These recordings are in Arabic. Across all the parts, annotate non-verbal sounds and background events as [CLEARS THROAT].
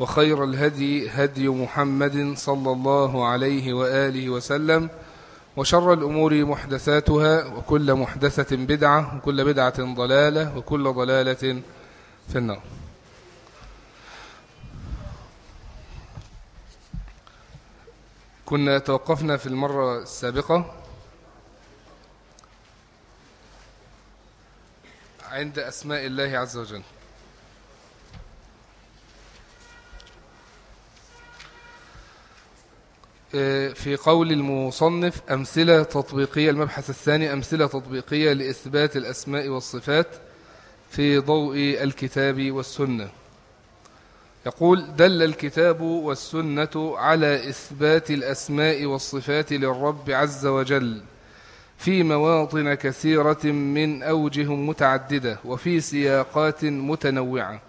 وخير الهدي هدي محمد صلى الله عليه وآله وسلم وشر الأمور محدثاتها وكل محدثة بدعة وكل بدعة ضلالة وكل ضلالة في النار. كنا توقفنا في المرة السابقة عند أسماء الله عز وجل. في قول المصنف أمثلة تطبيقية المبحث الثاني أمثلة تطبيقية لإثبات الأسماء والصفات في ضوء الكتاب والسنة. يقول دل الكتاب والسنة على إثبات الأسماء والصفات للرب عز وجل في مواطن كثيرة من أوجه متعددة وفي سياقات متنوعة.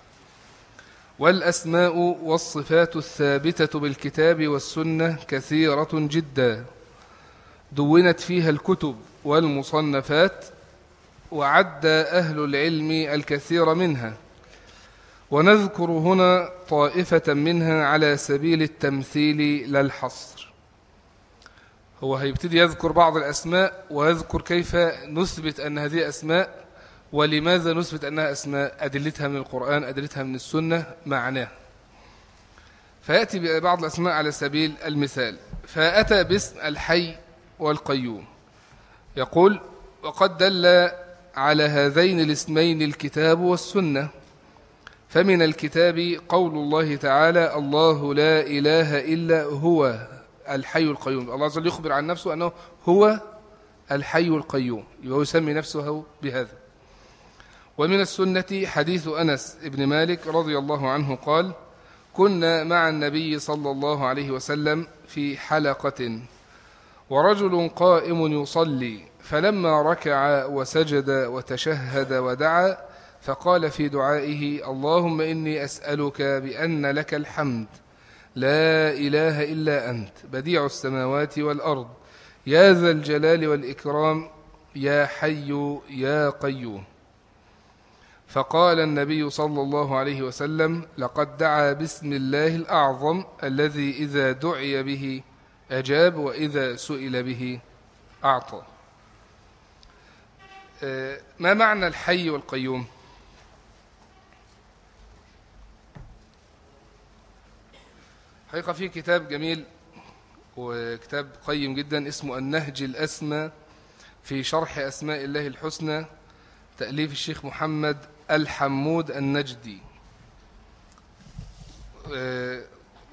والأسماء والصفات الثابتة بالكتاب والسنة كثيرة جدا. دونت فيها الكتب والمصنفات وعد أهل العلم الكثير منها. ونذكر هنا طائفة منها على سبيل التمثيل لا الحصر هو هيبتدي يذكر بعض الأسماء ويذكر كيف نثبت أن هذه أسماء. ولماذا نثبت أنها أسماء؟ أدلتها من القرآن أدلتها من السنة معناه. فيأتي ببعض الأسماء على سبيل المثال. فأتى باسم الحي والقيوم. يقول وقد دل على هذين الاسمين الكتاب والسنة. فمن الكتاب قول الله تعالى الله لا إله إلا هو الحي القيوم. الله عز وجل يخبر عن نفسه أنه هو الحي القيوم. ويسمي نفسه بهذا. ومن السنة حديث أنس بن مالك رضي الله عنه قال كنا مع النبي صلى الله عليه وسلم في حلقة ورجل قائم يصلي فلما ركع وسجد وتشهد ودعا فقال في دعائه اللهم إني أسألك بأن لك الحمد لا إله إلا أنت بديع السماوات والأرض يا ذا الجلال والإكرام يا حي يا قيوم. فقال النبي صلى الله عليه وسلم لقد دعا باسم الله الأعظم الذي إذا دعي به أجاب وإذا سئل به أعطى. ما معنى الحي والقيوم؟ حقيقة في كتاب جميل وكتاب قيم جدا اسمه النهج الأسمى في شرح أسماء الله الحسنى تأليف الشيخ محمد الحمود النجدي.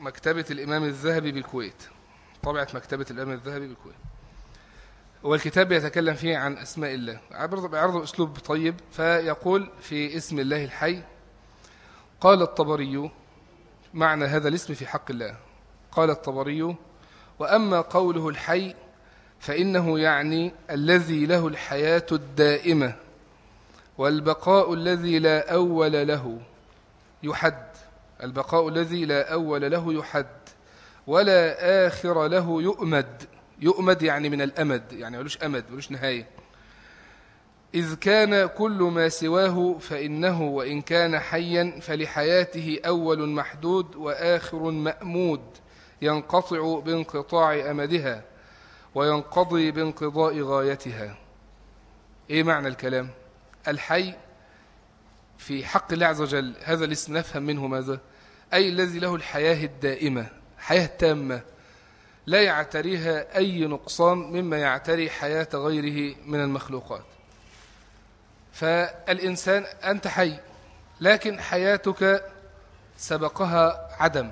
مكتبة الإمام الذهبي بالكويت. طبعة مكتبة الإمام الذهبي بالكويت. والكتاب يتكلم فيه عن أسماء الله. بعرض أسلوب طيب. فيقول في اسم الله الحي قال الطبري معنى هذا الاسم في حق الله. قال الطبري وأما قوله الحي فإنه يعني الذي له الحياة الدائمة. والبقاء الذي لا أول له يحد. البقاء الذي لا أول له يحد ولا آخر له يؤمد. يؤمد يعني من الأمد يعني ملوش أمد ملوش نهاية. إذ كان كل ما سواه فإنه وإن كان حيا فلحياته أول محدود وآخر مأمود. ينقطع بانقطاع أمدها وينقضي بانقضاء غايتها. إيه معنى الكلام؟ الحي في حق الله عز وجل. هذا الاسم نفهم منه ماذا؟ أي الذي له الحياة الدائمة حياة تامة لا يعتريها أي نقصان مما يعتري حياة غيره من المخلوقات. فالإنسان أنت حي لكن حياتك سبقها عدم.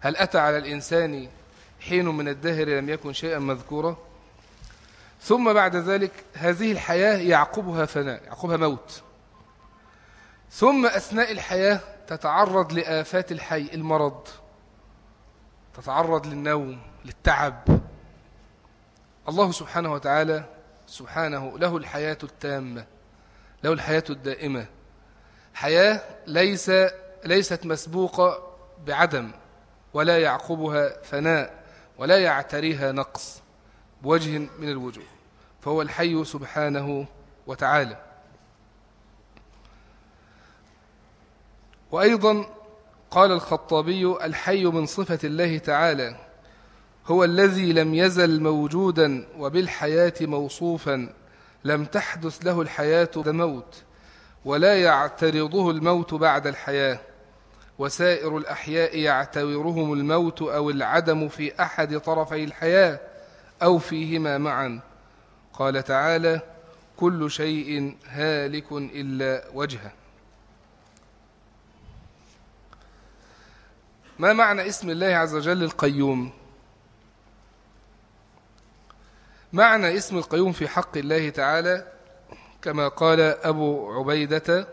هل أتى على الإنسان حين من الدهر لم يكن شيئا مذكورا؟ ثم بعد ذلك هذه الحياة يعقبها فناء يعقبها موت. ثم أثناء الحياة تتعرض لآفات الحي المرض. تتعرض للنوم للتعب. الله سبحانه وتعالى سبحانه له الحياة التامة له الحياة الدائمة. حياة ليس ليست مسبوقة بعدم ولا يعقبها فناء ولا يعتريها نقص بوجه من الوجوه. فهو الحي سبحانه وتعالى. وأيضا قال الخطابي الحي من صفة الله تعالى هو الذي لم يزل موجودا وبالحياة موصوفا لم تحدث له الحياة موت ولا يعترضه الموت بعد الحياة وسائر الأحياء يعتورهم الموت أو العدم في أحد طرفي الحياة أو فيهما معا. قال تعالى كل شيء هالك إلا وجهه. ما معنى اسم الله عز وجل القيوم؟ معنى اسم القيوم في حق الله تعالى كما قال أبو عبيدة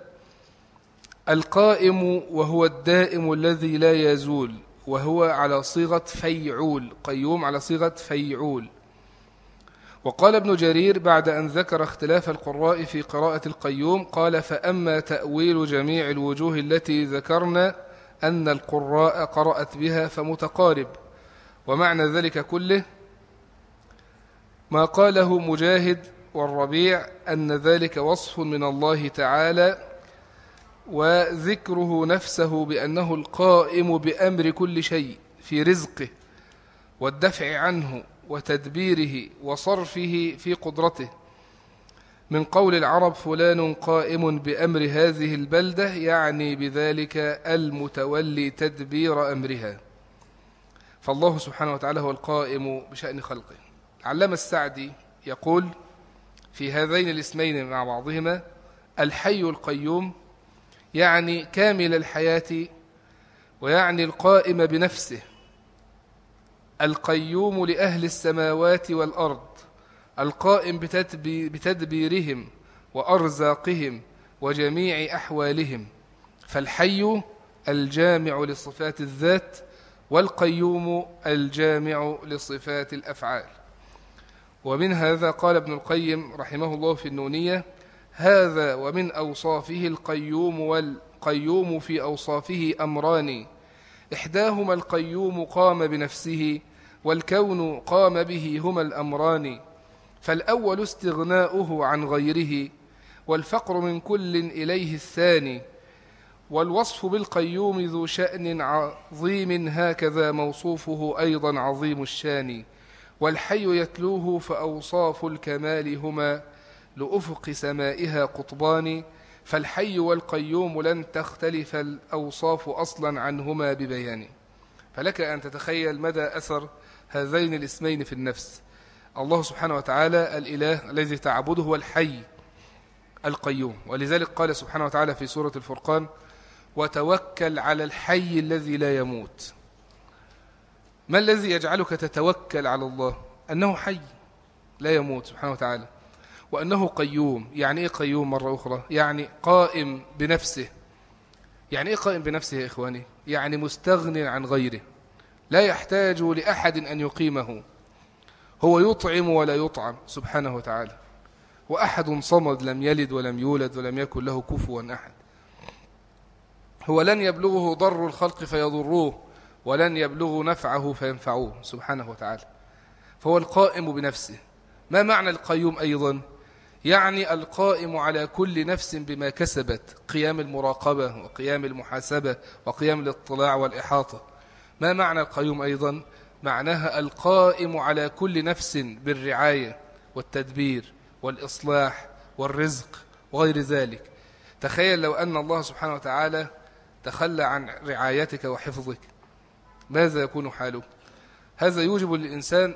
القائم وهو الدائم الذي لا يزول وهو على صيغة فيعول قيوم على صيغة فيعول. وقال ابن جرير بعد أن ذكر اختلاف القراء في قراءة القيوم قال فأما تأويل جميع الوجوه التي ذكرنا أن القراء قرأت بها فمتقارب. ومعنى ذلك كله ما قاله مجاهد والربيع أن ذلك وصف من الله تعالى وذكره نفسه بأنه القائم بأمر كل شيء في رزقه والدفع عنه وتدبيره وصرفه في قدرته. من قول العرب فلان قائم بأمر هذه البلدة يعني بذلك المتولي تدبير أمرها. فالله سبحانه وتعالى هو القائم بشأن خلقه. علم السعدي يقول في هذين الاسمين مع بعضهما الحي القيوم يعني كامل الحياة ويعني القائم بنفسه. القيوم لأهل السماوات والأرض القائم بتدبيرهم وأرزاقهم وجميع أحوالهم فالحي الجامع لصفات الذات والقيوم الجامع لصفات الأفعال. ومن هذا قال ابن القيم رحمه الله في النونية هذا ومن أوصافه القيوم والقيوم في أوصافه أمران إحداهما القيوم قام بنفسه والكون قام به هما الأمران فالأول استغناؤه عن غيره والفقر من كل إليه الثاني والوصف بالقيوم ذو شأن عظيم هكذا موصوفه أيضا عظيم الشان والحي يتلوه فأوصاف الكمال هما لأفق سمائها قطبان فالحي والقيوم لن تختلف الأوصاف أصلا عنهما ببيان. فلك أن تتخيل مدى أثر هذين الاسمين في النفس. الله سبحانه وتعالى الإله الذي تعبده هو الحي القيوم. ولذلك قال سبحانه وتعالى في سورة الفرقان وتوكل على الحي الذي لا يموت ما الذي يجعلك تتوكل على الله؟ أنه حي لا يموت سبحانه وتعالى. وأنه قيوم. يعني إيه قيوم مرة أخرى؟ يعني قائم بنفسه. يعني إيه قائم بنفسه يا إخواني؟ يعني مستغن عن غيره. لا يحتاج لأحد أن يقيمه. هو يطعم ولا يطعم سبحانه وتعالى. وأحد صمد لم يلد ولم يولد ولم يكن له كفوا أحد. هو لن يبلغه ضر الخلق فيضروه ولن يبلغ نفعه فينفعوه سبحانه وتعالى. فهو القائم بنفسه. ما معنى القيوم أيضا؟ يعني القائم على كل نفس بما كسبت قيام المراقبة وقيام المحاسبة وقيام الاطلاع والإحاطة. ما معنى القيوم أيضا؟ معناها القائم على كل نفس بالرعاية والتدبير والإصلاح والرزق وغير ذلك. تخيل لو أن الله سبحانه وتعالى تخلى عن رعايتك وحفظك ماذا يكون حاله؟ هذا يوجب للإنسان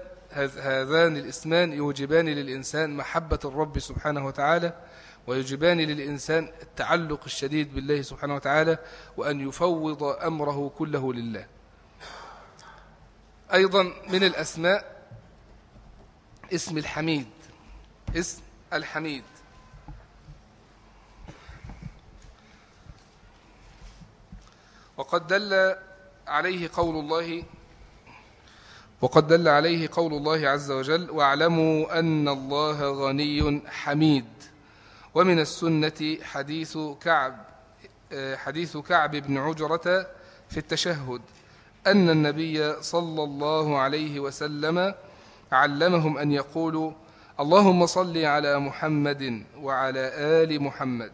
هذان الاسمان يوجبان للإنسان محبة الرب سبحانه وتعالى ويوجبان للإنسان التعلق الشديد بالله سبحانه وتعالى وأن يفوض أمره كله لله. أيضا من الأسماء اسم الحميد. اسم الحميد. وقد دل عليه قول الله وقد دل عليه قول الله عز وجل واعلموا أن الله غني حميد ومن السنة حديث كعب حديث كعب بن عجرة في التشهد. أن النبي صلى الله عليه وسلم علمهم أن يقولوا اللهم صل على محمد وعلى آل محمد.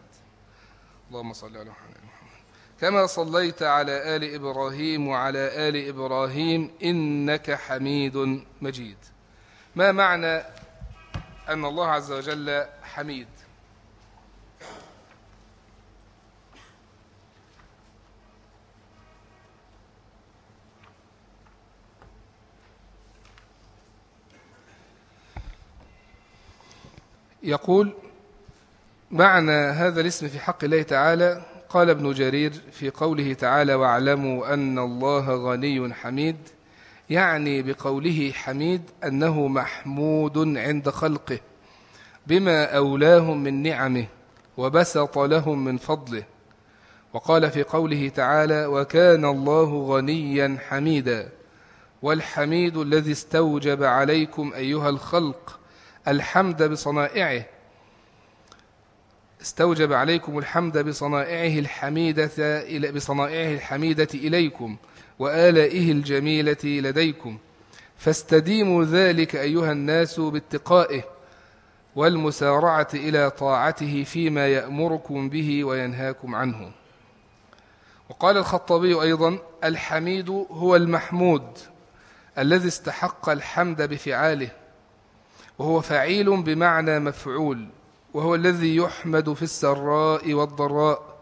اللهم صل على محمد. كما صليت على آل إبراهيم وعلى آل إبراهيم إنك حميد مجيد. ما معنى أن الله عز وجل حميد؟ يقول معنى هذا الاسم في حق الله تعالى؟ قال ابن جرير في قوله تعالى واعلموا أن الله غني حميد. يعني بقوله حميد أنه محمود عند خلقه بما أولاهم من نعمه وبسط لهم من فضله. وقال في قوله تعالى وكان الله غنيا حميدا. والحميد الذي استوجب عليكم أيها الخلق الحمد بصنائعه. استوجب عليكم الحمد بصنائعه الحميدة بصنائعه الحميدة إليكم وآلائه الجميلة لديكم. فاستديموا ذلك أيها الناس باتقائه والمسارعة إلى طاعته فيما يأمركم به وينهاكم عنه. وقال الخطابي أيضا الحميد هو المحمود الذي استحق الحمد بفعاله. وهو فعيل بمعنى مفعول وهو الذي يحمد في السراء والضراء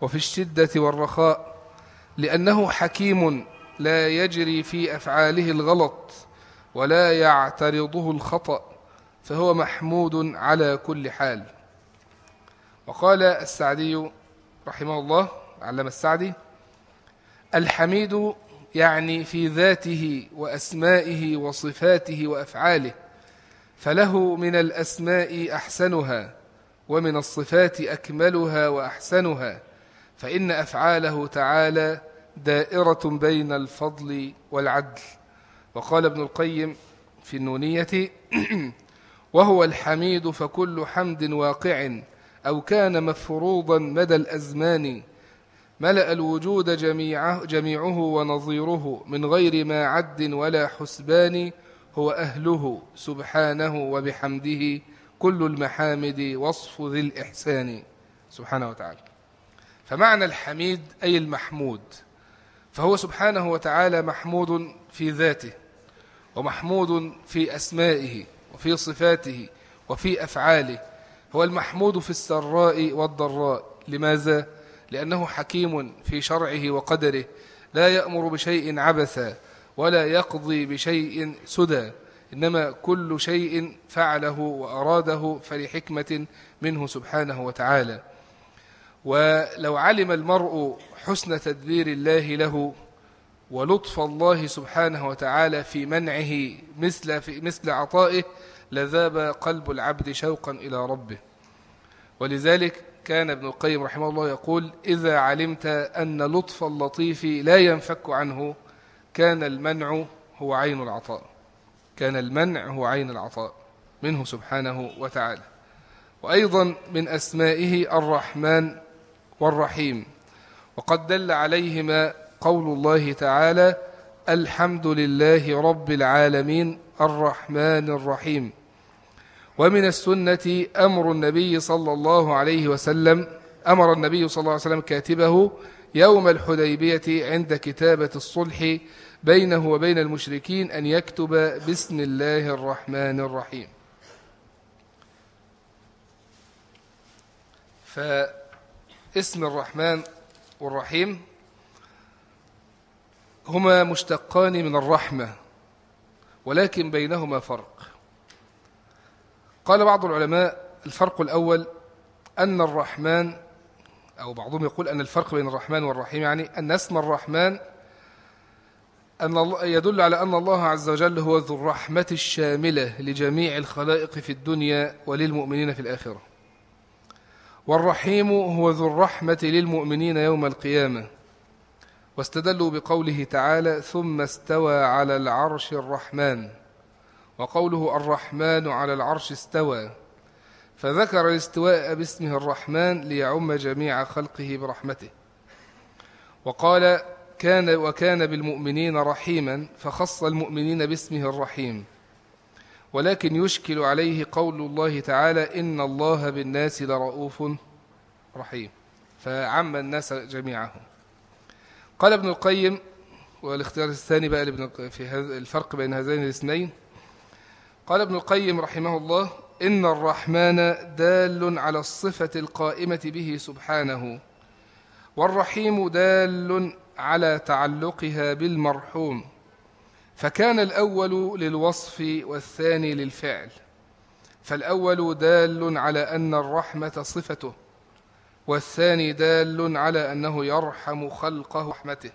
وفي الشدة والرخاء لأنه حكيم لا يجري في أفعاله الغلط ولا يعترضه الخطأ فهو محمود على كل حال. وقال السعدي رحمه الله علم السعدي الحميد يعني في ذاته وأسمائه وصفاته وأفعاله فله من الأسماء أحسنها ومن الصفات أكملها وأحسنها فإن أفعاله تعالى دائرة بين الفضل والعدل. وقال ابن القيم في النونية [CLEARS THROAT] وهو الحميد فكل حمد واقع أو كان مفروضا مدى الأزمان. ملأ الوجود جميعه, جميعه ونظيره من غير ما عد ولا حسبان هو أهله سبحانه وبحمده كل المحامد وصف ذي الإحسان سبحانه وتعالى. فمعنى الحميد أي المحمود فهو سبحانه وتعالى محمود في ذاته ومحمود في أسمائه وفي صفاته وفي أفعاله. هو المحمود في السراء والضراء. لماذا؟ لأنه حكيم في شرعه وقدره لا يأمر بشيء عبثا. ولا يقضي بشيء سدى إنما كل شيء فعله وأراده فلحكمة منه سبحانه وتعالى. ولو علم المرء حسن تدبير الله له ولطف الله سبحانه وتعالى في منعه مثل, في مثل عطائه لذاب قلب العبد شوقا إلى ربه. ولذلك كان ابن القيم رحمه الله يقول إذا علمت أن لطف اللطيف لا ينفك عنه كان المنع هو عين العطاء. كان المنع هو عين العطاء منه سبحانه وتعالى. وأيضا من أسمائه الرحمن والرحيم. وقد دل عليهما قول الله تعالى الحمد لله رب العالمين الرحمن الرحيم. ومن السنة أمر النبي صلى الله عليه وسلم أمر النبي صلى الله عليه وسلم كاتبه يوم الحديبية عند كتابة الصلح بينه وبين المشركين أن يكتب بسم الله الرحمن الرحيم. فاسم الرحمن والرحيم هما مشتقان من الرحمة ولكن بينهما فرق. قال بعض العلماء الفرق الأول أن الرحمن أو بعضهم يقول أن الفرق بين الرحمن والرحيم يعني أن اسم الرحمن أن يدل على أن الله عز وجل هو ذو الرحمة الشاملة لجميع الخلائق في الدنيا وللمؤمنين في الآخرة. والرحيم هو ذو الرحمة للمؤمنين يوم القيامة. واستدلوا بقوله تعالى ثم استوى على العرش الرحمن. وقوله الرحمن على العرش استوى. فذكر الاستواء باسمه الرحمن ليعم جميع خلقه برحمته. وقال كان وكان بالمؤمنين رحيما فخص المؤمنين باسمه الرحيم. ولكن يشكل عليه قول الله تعالى إن الله بالناس لرؤوف رحيم. فعم الناس جميعهم قال ابن القيم والاختيار الثاني بقى في الفرق بين هذين الاثنين. قال ابن القيم رحمه الله إن الرحمن دال على الصفة القائمة به سبحانه والرحيم دال على تعلقها بالمرحوم فكان الأول للوصف والثاني للفعل فالأول دال على أن الرحمة صفته والثاني دال على أنه يرحم خلقه رحمته.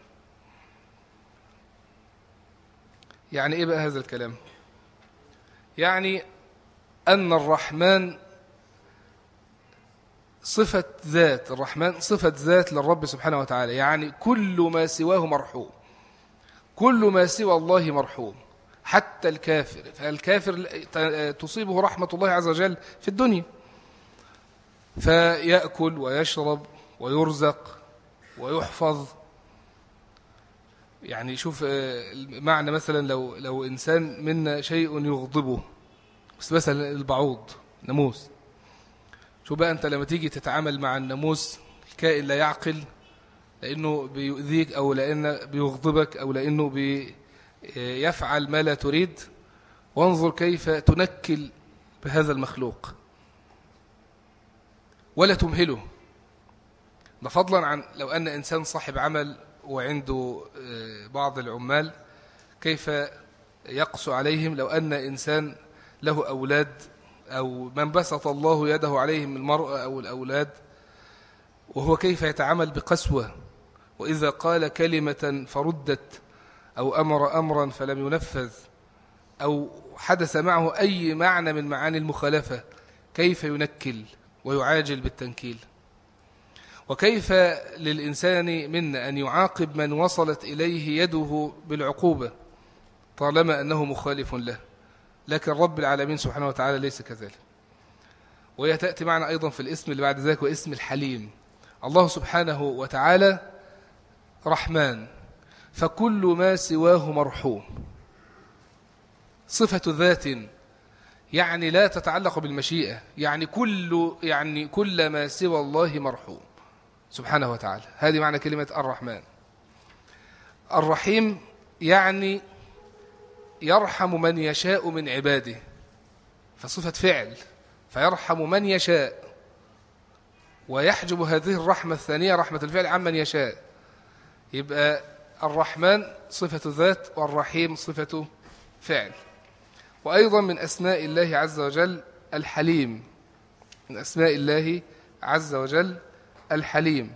يعني إيه بقى هذا الكلام؟ يعني أن الرحمن صفة ذات الرحمن صفة ذات للرب سبحانه وتعالى. يعني كل ما سواه مرحوم. كل ما سوى الله مرحوم. حتى الكافر. فالكافر تصيبه رحمة الله عز وجل في الدنيا. فيأكل ويشرب ويرزق ويحفظ. يعني شوف آه، معنى مثلا لو لو إنسان منا شيء يغضبه. بس مثلا البعوض ناموس. شو بقى أنت لما تيجي تتعامل مع الناموس الكائن لا يعقل لأنه بيؤذيك أو لأنه بيغضبك أو لأنه بيفعل ما لا تريد وانظر كيف تنكل بهذا المخلوق. ولا تمهله. ده فضلا عن لو أن إنسان صاحب عمل وعنده آه، بعض العمال كيف يقسو عليهم لو أن إنسان له أولاد أو من بسط الله يده عليهم المرأة أو الأولاد وهو كيف يتعامل بقسوة؟ وإذا قال كلمة فردت أو أمر أمرا فلم ينفذ أو حدث معه أي معنى من معاني المخالفة كيف ينكل ويعاجل بالتنكيل؟ وكيف للإنسان منا أن يعاقب من وصلت إليه يده بالعقوبة طالما أنه مخالف له؟ لكن رب العالمين سبحانه وتعالى ليس كذلك. وهي تأتي معنا أيضا في الاسم اللي بعد ذلك واسم الحليم. الله سبحانه وتعالى رحمن فكل ما سواه مرحوم. صفة ذات يعني لا تتعلق بالمشيئة يعني كل يعني كل ما سوى الله مرحوم سبحانه وتعالى. هذه معنى كلمة الرحمن. الرحيم يعني يرحم من يشاء من عباده. فصفة فعل فيرحم من يشاء. ويحجب هذه الرحمة الثانية رحمة الفعل عمن يشاء. يبقى الرحمن صفة ذات والرحيم صفة فعل. وأيضا من أسماء الله عز وجل الحليم. من أسماء الله عز وجل الحليم.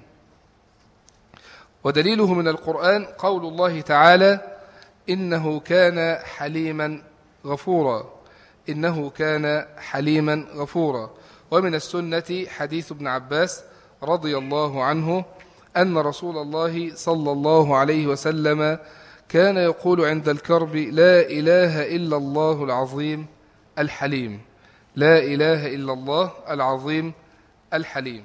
ودليله من القرآن قول الله تعالى إنه كان حليما غفورا. إنه كان حليما غفورا. ومن السنة حديث ابن عباس رضي الله عنه أن رسول الله صلى الله عليه وسلم كان يقول عند الكرب لا إله إلا الله العظيم الحليم. لا إله إلا الله العظيم الحليم.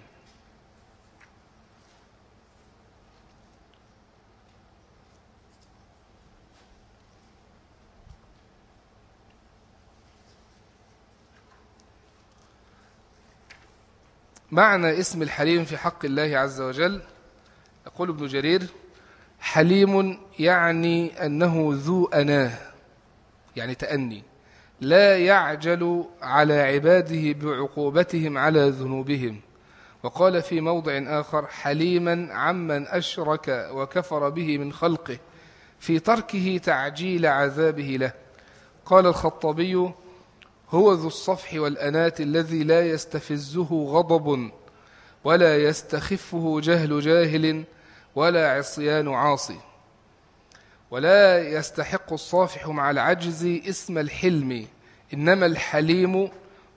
معنى اسم الحليم في حق الله عز وجل؟ يقول ابن جرير حليم يعني أنه ذو أناه يعني تأني لا يعجل على عباده بعقوبتهم على ذنوبهم. وقال في موضع آخر حليما عمن أشرك وكفر به من خلقه في تركه تعجيل عذابه له. قال الخطابي هو ذو الصفح والأنات الذي لا يستفزه غضب ولا يستخفه جهل جاهل ولا عصيان عاصي. ولا يستحق الصافح مع العجز اسم الحلم إنما الحليم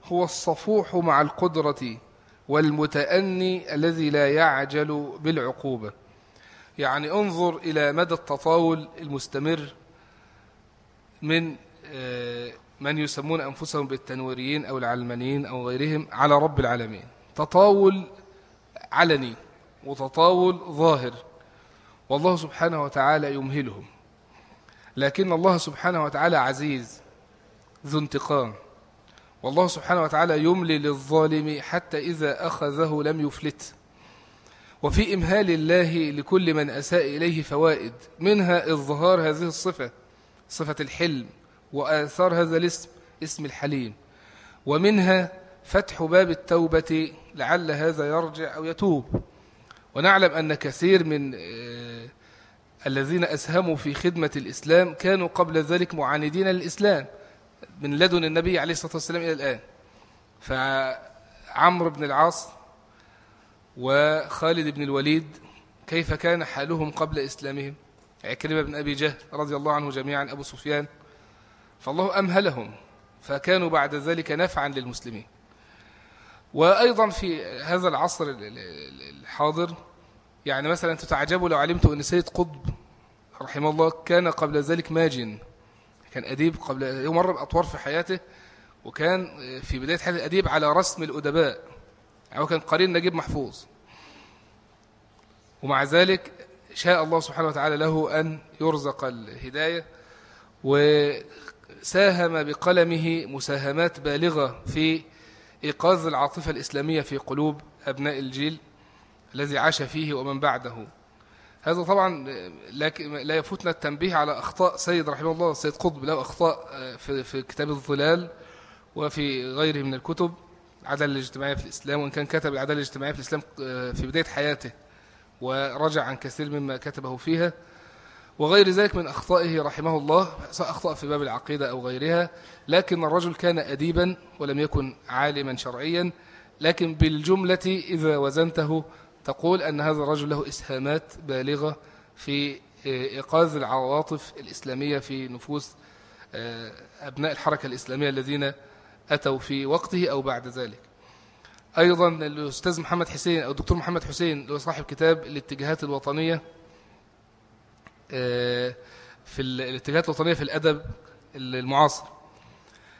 هو الصفوح مع القدرة والمتأني الذي لا يعجل بالعقوبة. يعني انظر إلى مدى التطاول المستمر من آه، من يسمون أنفسهم بالتنويريين أو العلمانيين أو غيرهم على رب العالمين. تطاول علني وتطاول ظاهر. والله سبحانه وتعالى يمهلهم. لكن الله سبحانه وتعالى عزيز ذو انتقام. والله سبحانه وتعالى يملي للظالم حتى إذا أخذه لم يفلت. وفي إمهال الله لكل من أساء إليه فوائد. منها إظهار هذه الصفة صفة الحلم. وآثار هذا الاسم اسم الحليم. ومنها فتح باب التوبة لعل هذا يرجع أو يتوب. ونعلم أن كثير من آه، الذين أسهموا في خدمة الإسلام كانوا قبل ذلك معاندين للإسلام من لدن النبي عليه الصلاة والسلام إلى الآن. فعمرو بن العاص وخالد بن الوليد كيف كان حالهم قبل إسلامهم؟ عكرمة بن أبي جهل رضي الله عنه جميعا أبو سفيان فالله أمهلهم فكانوا بعد ذلك نفعا للمسلمين. وأيضا في هذا العصر الحاضر يعني مثلا تتعجبوا لو علمت أن سيد قطب رحمه الله كان قبل ذلك ماجن كان أديب قبل مر بأطوار في حياته وكان في بداية حياته أديب على رسم الأدباء. يعني هو كان قرين نجيب محفوظ. ومع ذلك شاء الله سبحانه وتعالى له أن يرزق الهداية وساهم بقلمه مساهمات بالغة في إيقاظ العاطفة الإسلامية في قلوب أبناء الجيل الذي عاش فيه ومن بعده. هذا طبعا لا يفوتنا التنبيه على أخطاء سيد رحمه الله سيد قطب له أخطاء في, في كتاب الظلال وفي غيره من الكتب العدالة الاجتماعية في الإسلام وإن كان كتب العدالة الاجتماعية في الإسلام في بداية حياته ورجع عن كثير مما كتبه فيها. وغير ذلك من أخطائه رحمه الله أخطأ في باب العقيدة أو غيرها لكن الرجل كان أديبا ولم يكن عالما شرعيا لكن بالجملة إذا وزنته تقول أن هذا الرجل له إسهامات بالغة في إيقاظ العواطف الإسلامية في نفوس آه، أبناء الحركة الإسلامية الذين أتوا في وقته أو بعد ذلك. أيضا الأستاذ محمد حسين أو الدكتور محمد حسين اللي هو صاحب كتاب الاتجاهات الوطنية آه، في الاتجاهات الوطنية في الأدب المعاصر.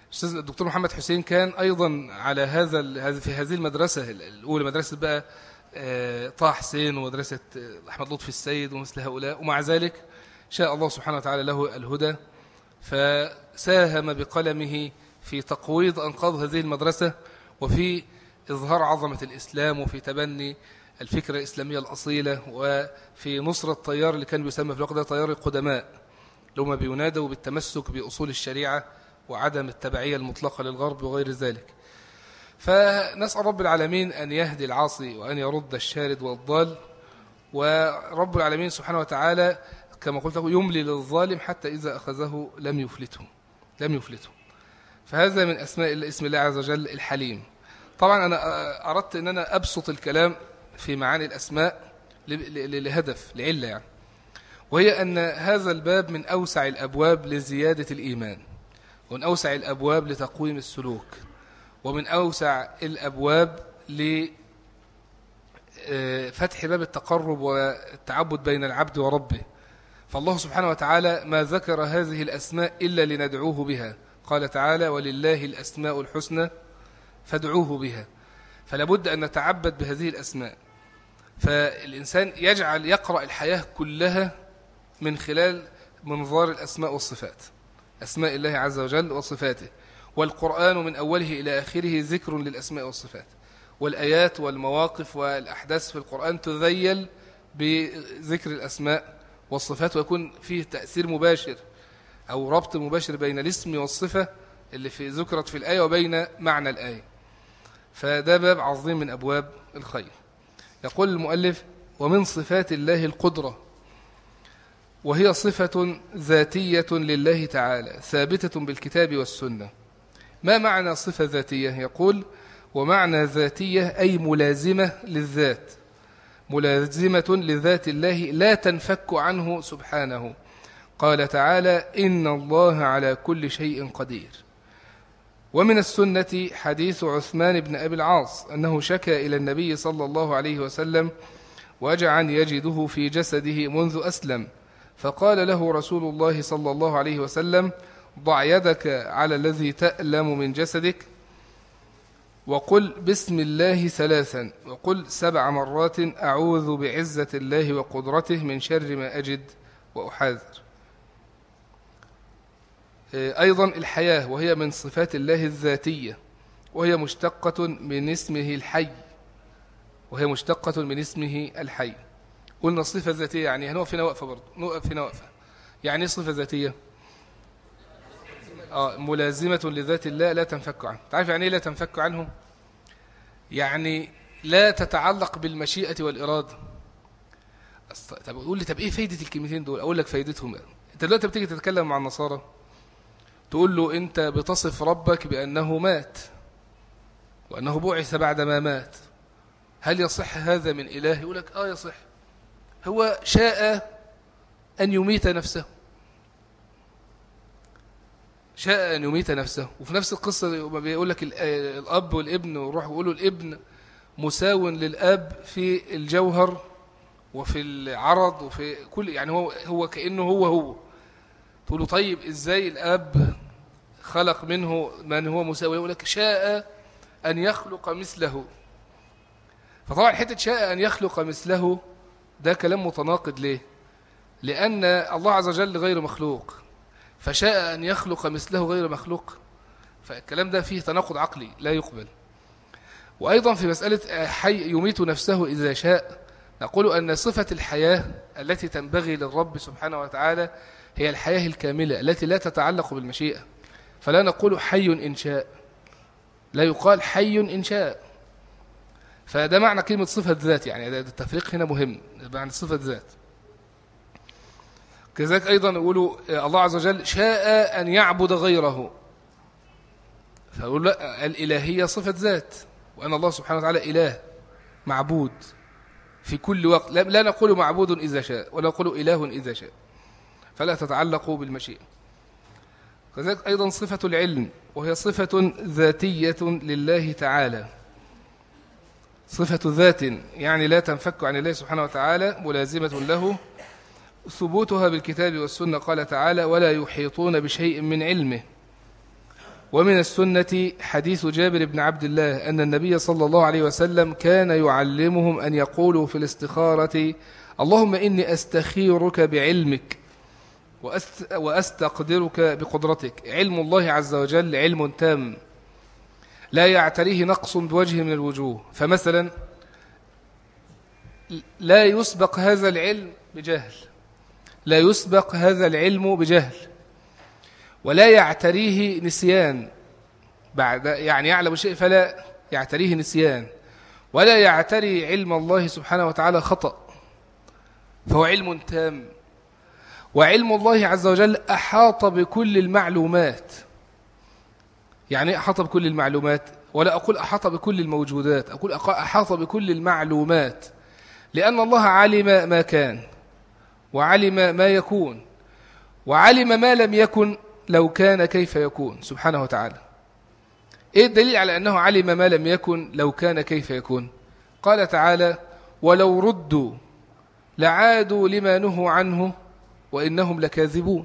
الأستاذ الدكتور محمد حسين كان أيضا على هذا في هذه المدرسة الأولى مدرسة بقى آه، طه حسين ومدرسة أحمد لطفي السيد ومثل هؤلاء. ومع ذلك شاء الله سبحانه وتعالى له الهدى. فساهم بقلمه في تقويض أنقاض هذه المدرسة وفي إظهار عظمة الإسلام وفي تبني الفكرة الإسلامية الأصيلة وفي نصرة الطيار اللي كان بيسمى في الوقت ده طيار القدماء لما بينادوا بالتمسك بأصول الشريعة وعدم التبعية المطلقة للغرب وغير ذلك. فنسأل رب العالمين أن يهدي العاصي وأن يرد الشارد والضال ورب العالمين سبحانه وتعالى كما قلت يملي للظالم حتى إذا أخذه لم يفلته لم يفلته. فهذا من أسماء اسم الله عز وجل الحليم. طبعا أنا أردت أن أنا أبسط الكلام في معاني الأسماء لهدف لعلة يعني. وهي أن هذا الباب من أوسع الأبواب لزيادة الإيمان ومن أوسع الأبواب لتقويم السلوك ومن أوسع الأبواب لفتح آه، باب التقرب والتعبد بين العبد وربه. فالله سبحانه وتعالى ما ذكر هذه الأسماء إلا لندعوه بها. قال تعالى ولله الأسماء الحسنى فادعوه بها. فلا بد أن نتعبد بهذه الأسماء. فالإنسان يجعل يقرأ الحياة كلها من خلال منظار الأسماء والصفات. أسماء الله عز وجل وصفاته. والقرآن من أوله إلى آخره ذكر للأسماء والصفات. والآيات والمواقف والأحداث في القرآن تذيل بذكر الأسماء والصفات ويكون فيه تأثير مباشر أو ربط مباشر بين الاسم والصفة اللي في ذكرت في الآية وبين معنى الآية. فده باب عظيم من أبواب الخير. يقول المؤلف ومن صفات الله القدرة وهي صفة ذاتية لله تعالى ثابتة بالكتاب والسنة. ما معنى صفة ذاتية؟ يقول ومعنى ذاتية أي ملازمة للذات. ملازمة لذات الله لا تنفك عنه سبحانه. قال تعالى إن الله على كل شيء قدير. ومن السنة حديث عثمان بن أبي العاص أنه شكى إلى النبي صلى الله عليه وسلم وجعا يجده في جسده منذ أسلم فقال له رسول الله صلى الله عليه وسلم ضع يدك على الذي تألم من جسدك وقل بسم الله ثلاثا وقل سبع مرات أعوذ بعزة الله وقدرته من شر ما أجد وأحاذر. أيضا الحياة وهي من صفات الله الذاتية وهي مشتقة من اسمه الحي. وهي مشتقة من اسمه الحي. قلنا الصفة الذاتية يعني هنوقف هنا وقفة برضه نوقف هنا وقفة. يعني إيه صفة ذاتية؟ آه ملازمة لذات الله لا تنفك عنه. تعرف يعني إيه لا تنفك عنه؟ يعني لا تتعلق بالمشيئة والإرادة. طب قول لي طب إيه فايدة الكلمتين دول؟ أقول لك فايدتهم. أنت دلوقتي بتيجي تتكلم مع النصارى تقول له أنت بتصف ربك بأنه مات وأنه بعث بعد ما مات. هل يصح هذا من إله؟ يقول لك آه يصح. هو شاء أن يميت نفسه. شاء أن يميت نفسه. وفي نفس القصة بيقول لك الأب والابن وروح يقولوا الابن مساو للأب في الجوهر وفي العرض وفي كل يعني هو هو كأنه هو هو. تقول له طيب إزاي الأب خلق منه من هو مساوي؟ يقول لك شاء أن يخلق مثله. فطبعا حتة شاء أن يخلق مثله ده كلام متناقض ليه؟ لأن الله عز وجل غير مخلوق. فشاء أن يخلق مثله غير مخلوق. فالكلام ده فيه تناقض عقلي لا يقبل. وأيضا في مسألة حي يميت نفسه إذا شاء نقول أن صفة الحياة التي تنبغي للرب سبحانه وتعالى هي الحياة الكاملة التي لا تتعلق بالمشيئة. فلا نقول حي إن شاء لا يقال حي إن شاء. فده معنى كلمة صفة ذات يعني التفريق هنا مهم معنى صفة ذات. كذلك أيضا يقولوا الله عز وجل شاء أن يعبد غيره. فأقول لا الإلهية صفة ذات وأن الله سبحانه وتعالى إله معبود في كل وقت. لا نقول معبود إذا شاء ولا نقول إله إذا شاء. فلا تتعلق بالمشيئة. كذلك أيضا صفة العلم وهي صفة ذاتية لله تعالى. صفة ذات يعني لا تنفك عن الله سبحانه وتعالى ملازمة له. ثبوتها بالكتاب والسنة قال تعالى ولا يحيطون بشيء من علمه. ومن السنة حديث جابر بن عبد الله أن النبي صلى الله عليه وسلم كان يعلمهم أن يقولوا في الاستخارة اللهم إني أستخيرك بعلمك. وأستقدرك بقدرتك. علم الله عز وجل علم تام. لا يعتريه نقص بوجه من الوجوه. فمثلا لا يسبق هذا العلم بجهل. لا يسبق هذا العلم بجهل. ولا يعتريه نسيان. بعد يعني يعلم شيء فلا يعتريه نسيان. ولا يعتري علم الله سبحانه وتعالى خطأ. فهو علم تام. وعلم الله عز وجل أحاط بكل المعلومات. يعني أحاط بكل المعلومات؟ ولا أقول أحاط بكل الموجودات أقول أحاط بكل المعلومات. لأن الله علم ما كان وعلم ما يكون وعلم ما لم يكن لو كان كيف يكون. سبحانه وتعالى. إيه الدليل على أنه علم ما لم يكن لو كان كيف يكون؟ قال تعالى ولو ردوا لعادوا لما نهوا عنه وإنهم لكاذبون.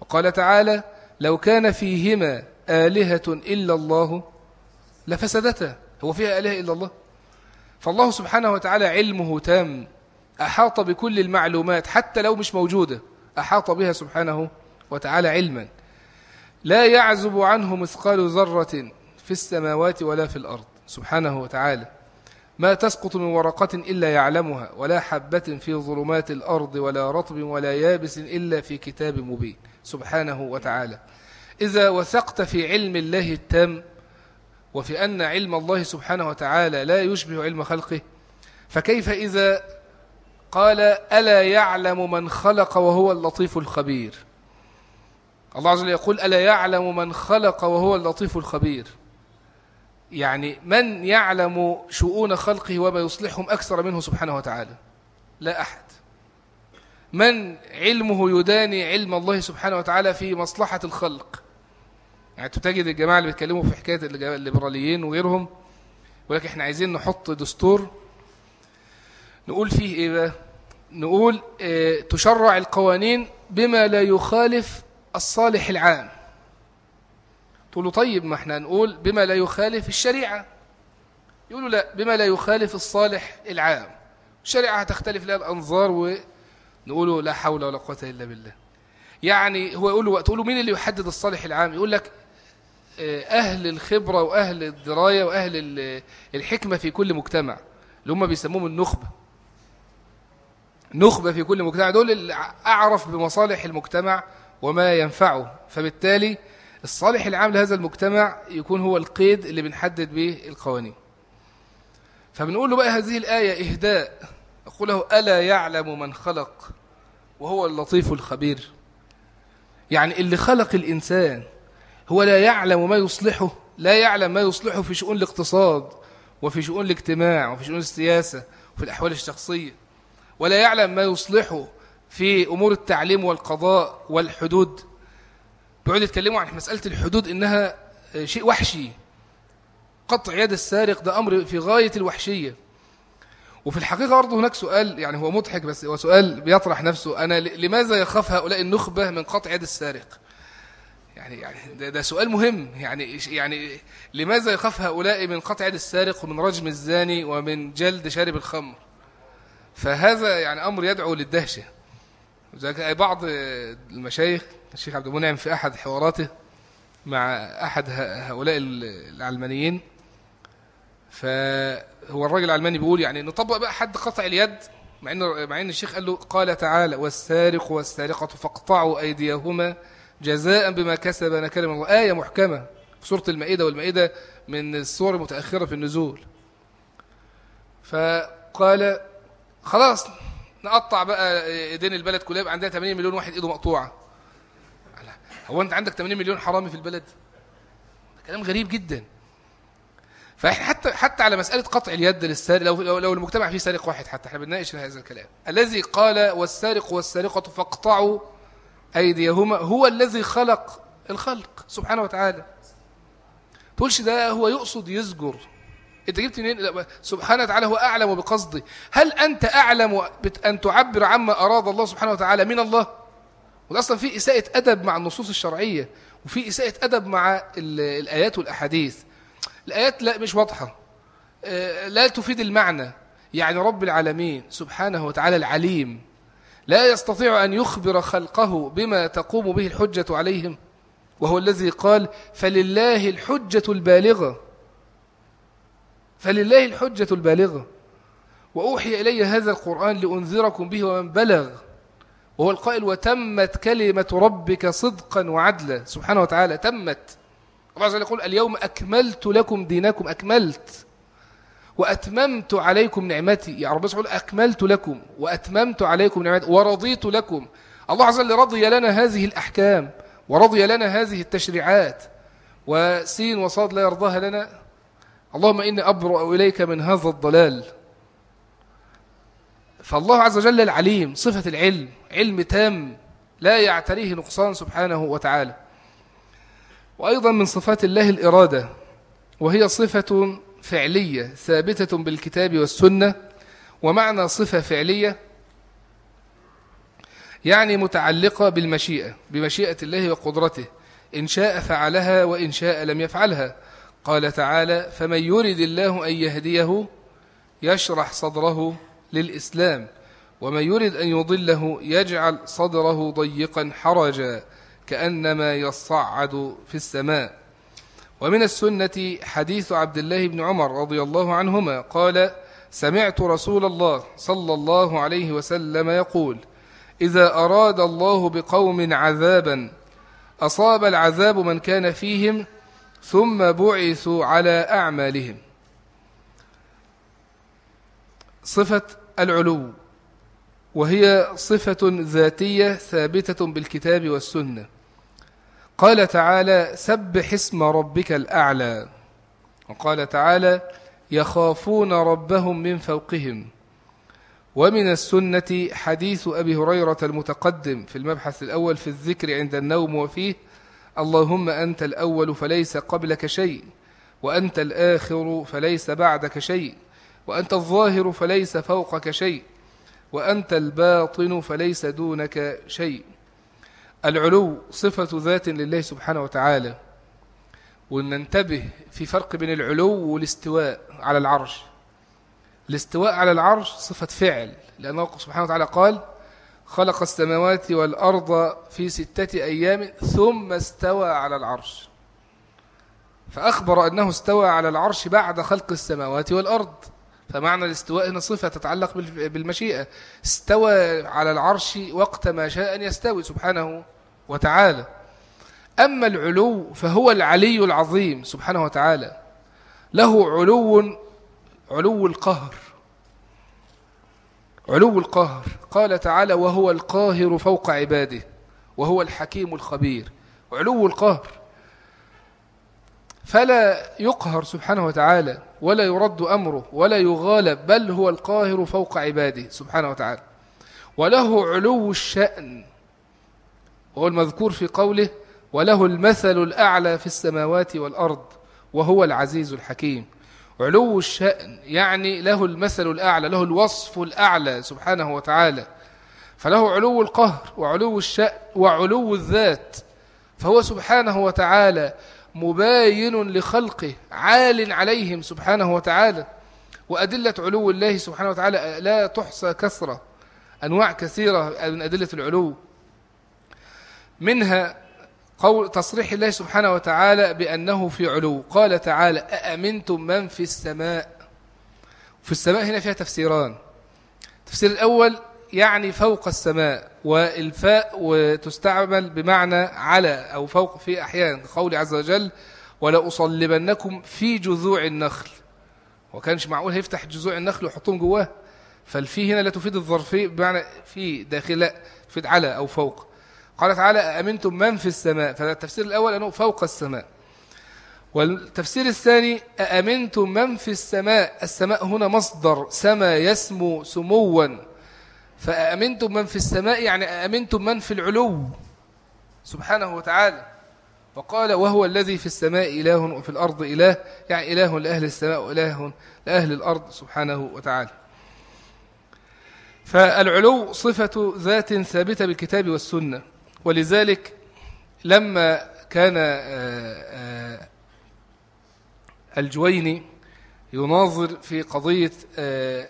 وقال تعالى لو كان فيهما آلهة إلا الله لفسدتا. هو فيها آلهة إلا الله؟ فالله سبحانه وتعالى علمه تام. أحاط بكل المعلومات حتى لو مش موجودة أحاط بها سبحانه وتعالى علما. لا يعزب عنه مثقال ذرة في السماوات ولا في الأرض سبحانه وتعالى. ما تسقط من ورقة إلا يعلمها ولا حبة في ظلمات الأرض ولا رطب ولا يابس إلا في كتاب مبين. سبحانه وتعالى. إذا وثقت في علم الله التام وفي أن علم الله سبحانه وتعالى لا يشبه علم خلقه فكيف إذا قال ألا يعلم من خلق وهو اللطيف الخبير؟ الله عز وجل يقول ألا يعلم من خلق وهو اللطيف الخبير. يعني من يعلم شؤون خلقه وما يصلحهم أكثر منه سبحانه وتعالى؟ لا أحد. من علمه يداني علم الله سبحانه وتعالى في مصلحة الخلق؟ يعني تجد الجماعة اللي بيتكلموا في حكاية الليبراليين وغيرهم لك إحنا عايزين نحط دستور نقول فيه إيه بقى؟ نقول إيه تشرع القوانين بما لا يخالف الصالح العام. تقول له طيب ما إحنا نقول بما لا يخالف الشريعة. يقولوا لا بما لا يخالف الصالح العام. الشريعة هتختلف لها الأنظار ونقول لا حول ولا قوة إلا بالله. يعني هو يقول له تقول له مين اللي يحدد الصالح العام؟ يقول لك آه، أهل الخبرة وأهل الدراية وأهل الحكمة في كل مجتمع. اللي هم بيسموهم النخبة. نخبة في كل مجتمع. دول اللي أعرف بمصالح المجتمع وما ينفعه. فبالتالي الصالح العام لهذا المجتمع يكون هو القيد اللي بنحدد به القوانين. فبنقول له بقى هذه الآية إهداء. أقول له ألا يعلم من خلق؟ وهو اللطيف الخبير. يعني اللي خلق الإنسان هو لا يعلم ما يصلحه لا يعلم ما يصلحه في شؤون الاقتصاد وفي شؤون الاجتماع وفي شؤون السياسة وفي الأحوال الشخصية. ولا يعلم ما يصلحه في أمور التعليم والقضاء والحدود. بيقعدوا يتكلموا عن مسألة الحدود إنها شيء وحشي. قطع يد السارق ده أمر في غاية الوحشية. وفي الحقيقة برضه هناك سؤال يعني هو مضحك بس هو سؤال بيطرح نفسه. أنا لماذا يخاف هؤلاء النخبة من قطع يد السارق؟ يعني يعني ده, ده سؤال مهم. يعني يعني لماذا يخاف هؤلاء من قطع يد السارق ومن رجم الزاني ومن جلد شارب الخمر؟ فهذا يعني أمر يدعو للدهشة. بعض المشايخ الشيخ عبد المنعم في أحد حواراته مع أحد هؤلاء العلمانيين. فهو الراجل العلماني بيقول يعني نطبق بقى حد قطع اليد مع ان مع إن الشيخ قال له قال تعالى والسارق والسارقة فاقطعوا أيديهما جزاء بما كسب نكال من الله. آية محكمة في سورة المائدة والمائدة من السور المتأخرة في النزول. فقال خلاص نقطع بقى ايدين البلد كلها يبقى عندها 80 مليون واحد إيده مقطوعة. هو انت عندك 80 مليون حرامي في البلد؟ كلام غريب جدا. فإحنا حتى حتى على مسألة قطع اليد للسارق لو لو, لو المجتمع فيه سارق واحد حتى إحنا بنناقش هذا الكلام. الذي قال والسارق والسارقة فاقطعوا أيديهما هو الذي خلق الخلق سبحانه وتعالى. تقولش ده هو يقصد يزجر. أنت جبت منين؟ سبحانه وتعالى هو أعلم بقصده هل أنت أعلم ان تعبر عما أراد الله سبحانه وتعالى من الله؟ وده أصلا في إساءة أدب مع النصوص الشرعية وفي إساءة أدب مع الآيات والأحاديث. الآيات لا مش واضحة. آه، لا تفيد المعنى. يعني رب العالمين سبحانه وتعالى العليم لا يستطيع أن يخبر خلقه بما تقوم به الحجة عليهم وهو الذي قال فلله الحجة البالغة فلله الحجة البالغة. وأوحي إلي هذا القرآن لأنذركم به ومن بلغ. وهو القائل وتمت كلمة ربك صدقا وعدلا. سبحانه وتعالى تمت. الله عز وجل يقول اليوم أكملت لكم دينكم أكملت. وأتممت عليكم نعمتي. يا رب يقول أكملت لكم وأتممت عليكم نعمتي ورضيت لكم. الله عز وجل رضي لنا هذه الأحكام ورضي لنا هذه التشريعات. وسين وصاد لا يرضاها لنا. اللهم إني أبرأ إليك من هذا الضلال. فالله عز وجل العليم صفة العلم علم تام لا يعتريه نقصان سبحانه وتعالى. وأيضا من صفات الله الإرادة وهي صفة فعلية ثابتة بالكتاب والسنة. ومعنى صفة فعلية يعني متعلقة بالمشيئة بمشيئة الله وقدرته. إن شاء فعلها وإن شاء لم يفعلها. قال تعالى فمن يرد الله أن يهديه يشرح صدره للإسلام ومن يرد أن يضله يجعل صدره ضيقا حرجا كأنما يصعد في السماء. ومن السنة حديث عبد الله بن عمر رضي الله عنهما قال سمعت رسول الله صلى الله عليه وسلم يقول إذا أراد الله بقوم عذابا أصاب العذاب من كان فيهم ثم بعثوا على أعمالهم. صفة العلو وهي صفة ذاتية ثابتة بالكتاب والسنة. قال تعالى سبح اسم ربك الأعلى. وقال تعالى يخافون ربهم من فوقهم. ومن السنة حديث أبي هريرة المتقدم في المبحث الأول في الذكر عند النوم وفيه اللهم أنت الأول فليس قبلك شيء وأنت الآخر فليس بعدك شيء. وأنت الظاهر فليس فوقك شيء وأنت الباطن فليس دونك شيء. العلو صفة ذات لله سبحانه وتعالى وننتبه في فرق بين العلو والاستواء على العرش. الاستواء على العرش صفة فعل لأنه سبحانه وتعالى قال خلق السماوات والأرض في ستة أيام ثم استوى على العرش. فأخبر أنه استوى على العرش بعد خلق السماوات والأرض. فمعنى الاستواء هنا صفة تتعلق بالمشيئة. استوى على العرش وقت ما شاء أن يستوي سبحانه وتعالى. أما العلو فهو العلي العظيم سبحانه وتعالى. له علو علو القهر. علو القهر. قال تعالى وهو القاهر فوق عباده وهو الحكيم الخبير. علو القهر. فلا يقهر سبحانه وتعالى. ولا يرد أمره ولا يغالب بل هو القاهر فوق عباده سبحانه وتعالى. وله علو الشأن وهو المذكور في قوله وله المثل الأعلى في السماوات والأرض وهو العزيز الحكيم. علو الشأن يعني له المثل الأعلى له الوصف الأعلى سبحانه وتعالى. فله علو القهر وعلو الشأن وعلو الذات فهو سبحانه وتعالى. مباين لخلقه عال عليهم سبحانه وتعالى. وأدلة علو الله سبحانه وتعالى لا تحصى كثرة. أنواع كثيرة من أدلة العلو. منها قول تصريح الله سبحانه وتعالى بأنه في علو. قال تعالى أأمنتم من في السماء؟ في السماء هنا فيها تفسيران. التفسير الأول يعني فوق السماء والفاء وتستعمل بمعنى على أو فوق في أحيان قول عز وجل ولا أصلبنكم في جذوع النخل. وكانش معقول هيفتح جذوع النخل ويحطهم جواه. فالفي هنا لا تفيد الظرفية بمعنى في داخل تفيد على أو فوق. قال تعالى أمنتم من في السماء؟ فالتفسير الأول أنه فوق السماء. والتفسير الثاني أأمنتم من في السماء؟ السماء هنا مصدر سما يسمو سموا. فأأمنتم من في السماء يعني أأمنتم من في العلو. سبحانه وتعالى. وقال وهو الذي في السماء إله وفي الأرض إله يعني إله لأهل السماء وإله لأهل الأرض سبحانه وتعالى. فالعلو صفة ذات ثابتة بالكتاب والسنة. ولذلك لما كان آه، آه، الجويني يناظر في قضية آه،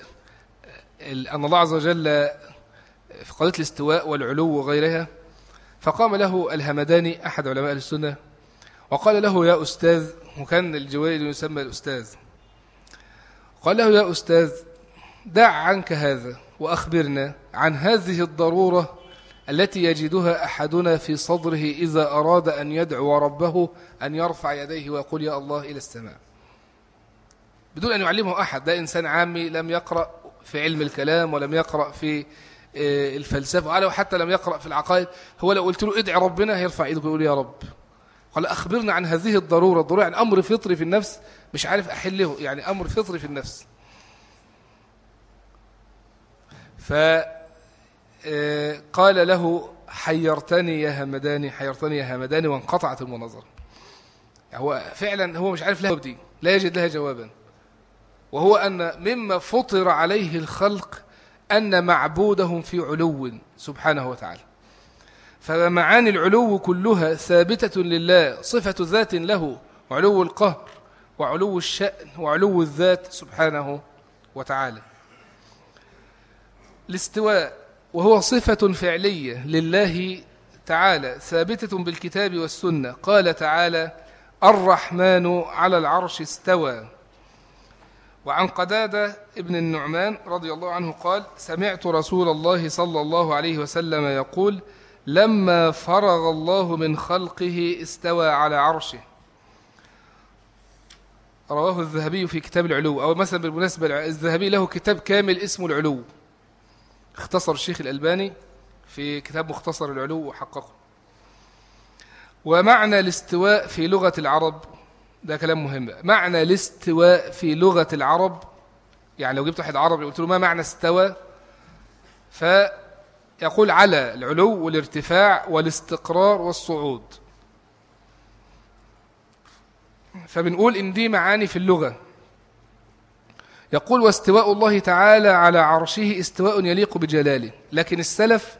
أن الله عز وجل في قضية الاستواء والعلو وغيرها فقام له الهمداني أحد علماء السنة وقال له يا أستاذ وكان الجويني يسمى الأستاذ. قال له يا أستاذ دع عنك هذا وأخبرنا عن هذه الضرورة التي يجدها أحدنا في صدره إذا أراد أن يدعو ربه أن يرفع يديه ويقول يا الله إلى السماء بدون أن يعلمه أحد ده إنسان عامي لم يقرأ في علم الكلام ولم يقرأ في آه، الفلسفة ولو حتى لم يقرأ في العقائد. هو لو قلت له ادعي ربنا هيرفع ايده ويقول يا رب. قال أخبرنا عن هذه الضرورة الضرورة يعني أمر فطري في النفس مش عارف أحله يعني أمر فطري في النفس. ف آه، له حيرتني يا همداني حيرتني يا همداني وانقطعت المناظرة. يعني هو فعلا هو مش عارف لها دي لا يجد لها جوابا. وهو أن مما فطر عليه الخلق أن معبودهم في علو سبحانه وتعالى. فمعاني العلو كلها ثابتة لله صفة ذات له علو القهر وعلو الشأن وعلو الذات سبحانه وتعالى. الاستواء وهو صفة فعلية لله تعالى ثابتة بالكتاب والسنة. قال تعالى الرحمن على العرش استوى. وعن قدادة ابن النعمان رضي الله عنه قال سمعت رسول الله صلى الله عليه وسلم يقول لما فرغ الله من خلقه استوى على عرشه. رواه الذهبي في كتاب العلو أو مثلا بالمناسبة الذهبي له كتاب كامل اسمه العلو. اختصر الشيخ الألباني في كتاب مختصر العلو وحققه. ومعنى الاستواء في لغة العرب ده كلام مهم. معنى الاستواء في لغة العرب يعني لو جبت واحد عربي قلت له ما معنى استوى فيقول على العلو والارتفاع والاستقرار والصعود. فبنقول إن دي معاني في اللغة. يقول واستواء الله تعالى على عرشه استواء يليق بجلاله لكن السلف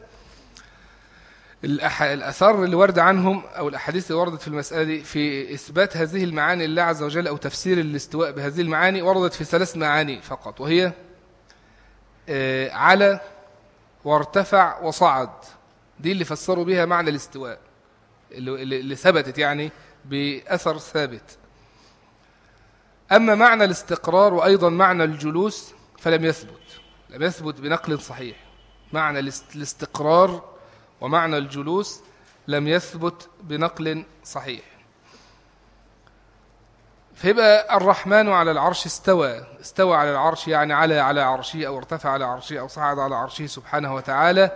الأثار اللي ورد عنهم أو الأحاديث اللي وردت في المسألة دي في إثبات هذه المعاني لله عز وجل أو تفسير الاستواء بهذه المعاني وردت في ثلاث معاني فقط وهي آه، على وارتفع وصعد. دي اللي فسروا بها معنى الاستواء اللي ثبتت يعني بأثر ثابت. أما معنى الاستقرار وأيضا معنى الجلوس فلم يثبت لم يثبت بنقل صحيح. معنى الاستقرار ومعنى الجلوس لم يثبت بنقل صحيح. فيبقى الرحمن على العرش استوى استوى على العرش يعني على على عرشه أو ارتفع على عرشه أو صعد على عرشه سبحانه وتعالى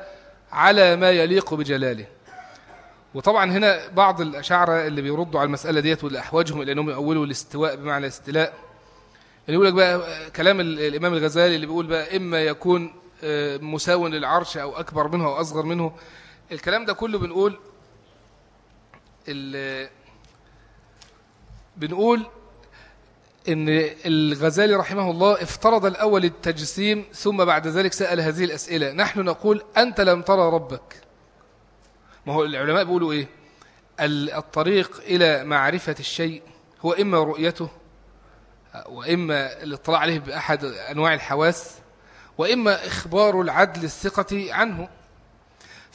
على ما يليق بجلاله. وطبعا هنا بعض الأشاعرة اللي بيردوا على المسألة ديت والأحواجهم إلى أنهم يؤولوا الاستواء بمعنى الاستلاء اللي يقول لك بقى كلام الإمام الغزالي اللي بيقول بقى إما يكون آه، مساو للعرش أو أكبر منه أو أصغر منه الكلام ده كله بنقول بنقول إن الغزالي رحمه الله افترض الأول التجسيم ثم بعد ذلك سأل هذه الأسئلة. نحن نقول أنت لم ترى ربك. ما هو العلماء بيقولوا إيه؟ الطريق إلى معرفة الشيء هو إما رؤيته وإما الاطلاع عليه بأحد أنواع الحواس وإما إخبار العدل الثقة عنه.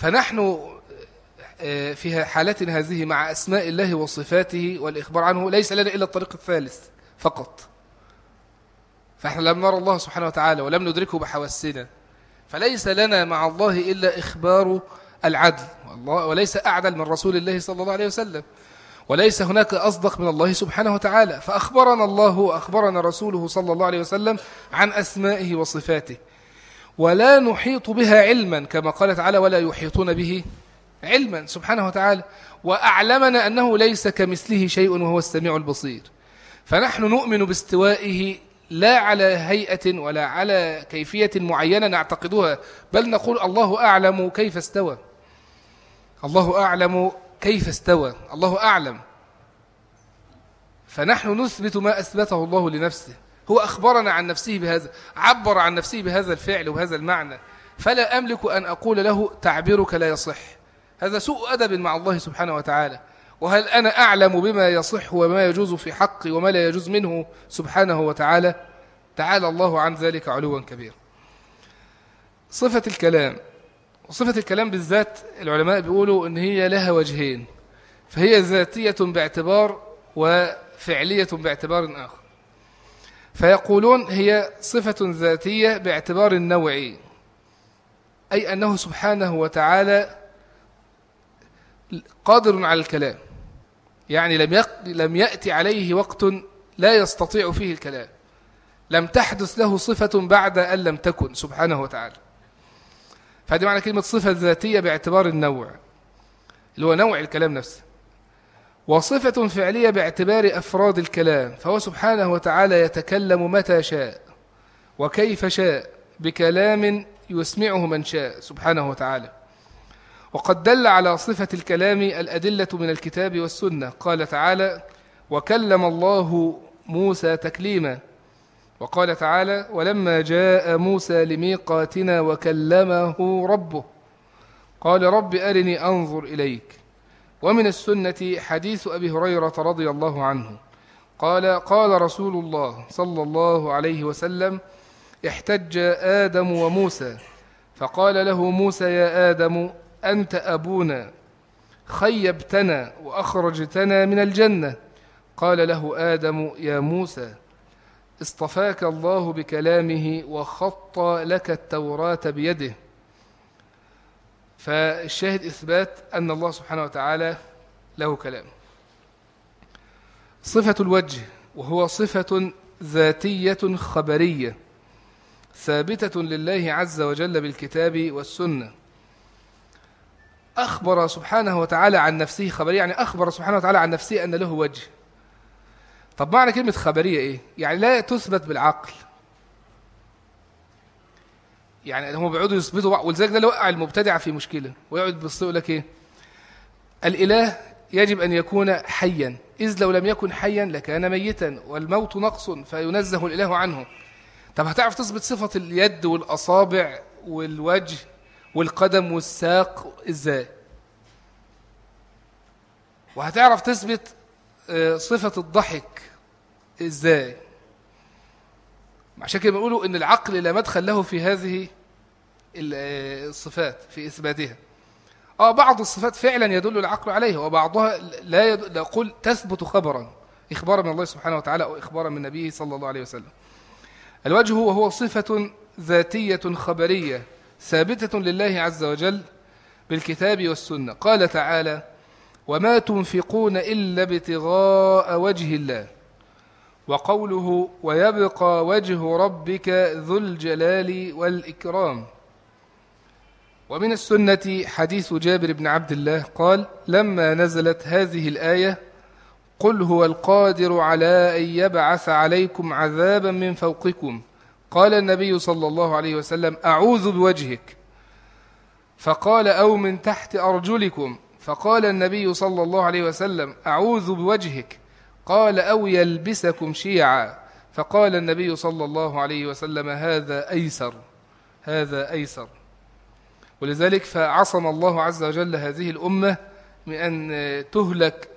فنحن آه، في حالتنا هذه مع أسماء الله وصفاته والإخبار عنه ليس لنا إلا الطريق الثالث فقط. فإحنا لم نرى الله سبحانه وتعالى ولم ندركه بحواسنا. فليس لنا مع الله إلا إخبار العدل وليس أعدل من رسول الله صلى الله عليه وسلم. وليس هناك أصدق من الله سبحانه وتعالى. فأخبرنا الله وأخبرنا رسوله صلى الله عليه وسلم عن أسمائه وصفاته. ولا نحيط بها علما كما قال تعالى ولا يحيطون به علما سبحانه وتعالى وأعلمنا أنه ليس كمثله شيء وهو السميع البصير فنحن نؤمن باستوائه لا على هيئة ولا على كيفية معينة نعتقدها بل نقول الله أعلم كيف استوى الله أعلم كيف استوى. الله أعلم. فنحن نثبت ما أثبته الله لنفسه. هو أخبرنا عن نفسه بهذا عبر عن نفسه بهذا الفعل وهذا المعنى. فلا أملك أن أقول له تعبيرك لا يصح. هذا سوء أدب مع الله سبحانه وتعالى. وهل أنا أعلم بما يصح وما يجوز في حقي وما لا يجوز منه سبحانه وتعالى؟ تعالى الله عن ذلك علوا كبيرا. صفة الكلام وصفة الكلام بالذات العلماء بيقولوا إن هي لها وجهين فهي ذاتية باعتبار وفعلية باعتبار آخر. فيقولون هي صفة ذاتية باعتبار النوعي أي أنه سبحانه وتعالى قادر على الكلام. يعني لم. لم يأتي عليه وقت لا يستطيع فيه الكلام. لم تحدث له صفة بعد أن لم تكن سبحانه وتعالى. فهذه معنى كلمة صفة ذاتية باعتبار النوع اللي هو نوع الكلام نفسه. وصفة فعلية باعتبار أفراد الكلام فهو سبحانه وتعالى يتكلم متى شاء وكيف شاء بكلام يسمعه من شاء سبحانه وتعالى. وقد دل على صفة الكلام الأدلة من الكتاب والسنة. قال تعالى وكلم الله موسى تكليما وقال تعالى ولما جاء موسى لميقاتنا وكلمه ربه قال رب أرني أنظر إليك ومن السنة حديث أبي هريرة رضي الله عنه. قال قال رسول الله صلى الله عليه وسلم احتج آدم وموسى. فقال له موسى يا آدم أنت أبونا خيبتنا وأخرجتنا من الجنة. قال له آدم يا موسى اصطفاك الله بكلامه وخط لك التوراة بيده. فالشاهد إثبات أن الله سبحانه وتعالى له كلام. صفة الوجه وهو صفة ذاتية خبرية ثابتة لله عز وجل بالكتاب والسنة. أخبر سبحانه وتعالى عن نفسه خبرية يعني أخبر سبحانه وتعالى عن نفسه أن له وجه. طب معنى كلمة خبرية إيه؟ يعني لا تثبت بالعقل. يعني هم بيقعدوا يثبتوا ولذلك ده اللي وقع المبتدع في مشكلة. ويقعد يبص يقول لك إيه؟ الإله يجب أن يكون حيا. إذ لو لم يكن حيا لكان ميتا والموت نقص فينزه الإله عنه. طب هتعرف تثبت صفة اليد والأصابع والوجه والقدم والساق إزاي؟ وهتعرف تثبت آه، صفة الضحك إزاي؟ عشان كده بيقولوا إن العقل لا مدخل له في هذه الصفات في إثباتها. آه بعض الصفات فعلا يدل العقل عليها وبعضها لا يقول تثبت خبرا إخبارا من الله سبحانه وتعالى أو إخبارا من نبيه صلى الله عليه وسلم. الوجه وهو صفة ذاتية خبرية ثابتة لله عز وجل بالكتاب والسنة. قال تعالى وما تنفقون إلا ابتغاء وجه الله. وقوله ويبقى وجه ربك ذو الجلال والإكرام. ومن السنة حديث جابر بن عبد الله قال لما نزلت هذه الآية قل هو القادر على أن يبعث عليكم عذابا من فوقكم. قال النبي صلى الله عليه وسلم أعوذ بوجهك. فقال أو من تحت أرجلكم. فقال النبي صلى الله عليه وسلم أعوذ بوجهك. قال أو يلبسكم شيعا. فقال النبي صلى الله عليه وسلم هذا أيسر هذا أيسر. ولذلك فعصم الله عز وجل هذه الأمة من أن تهلك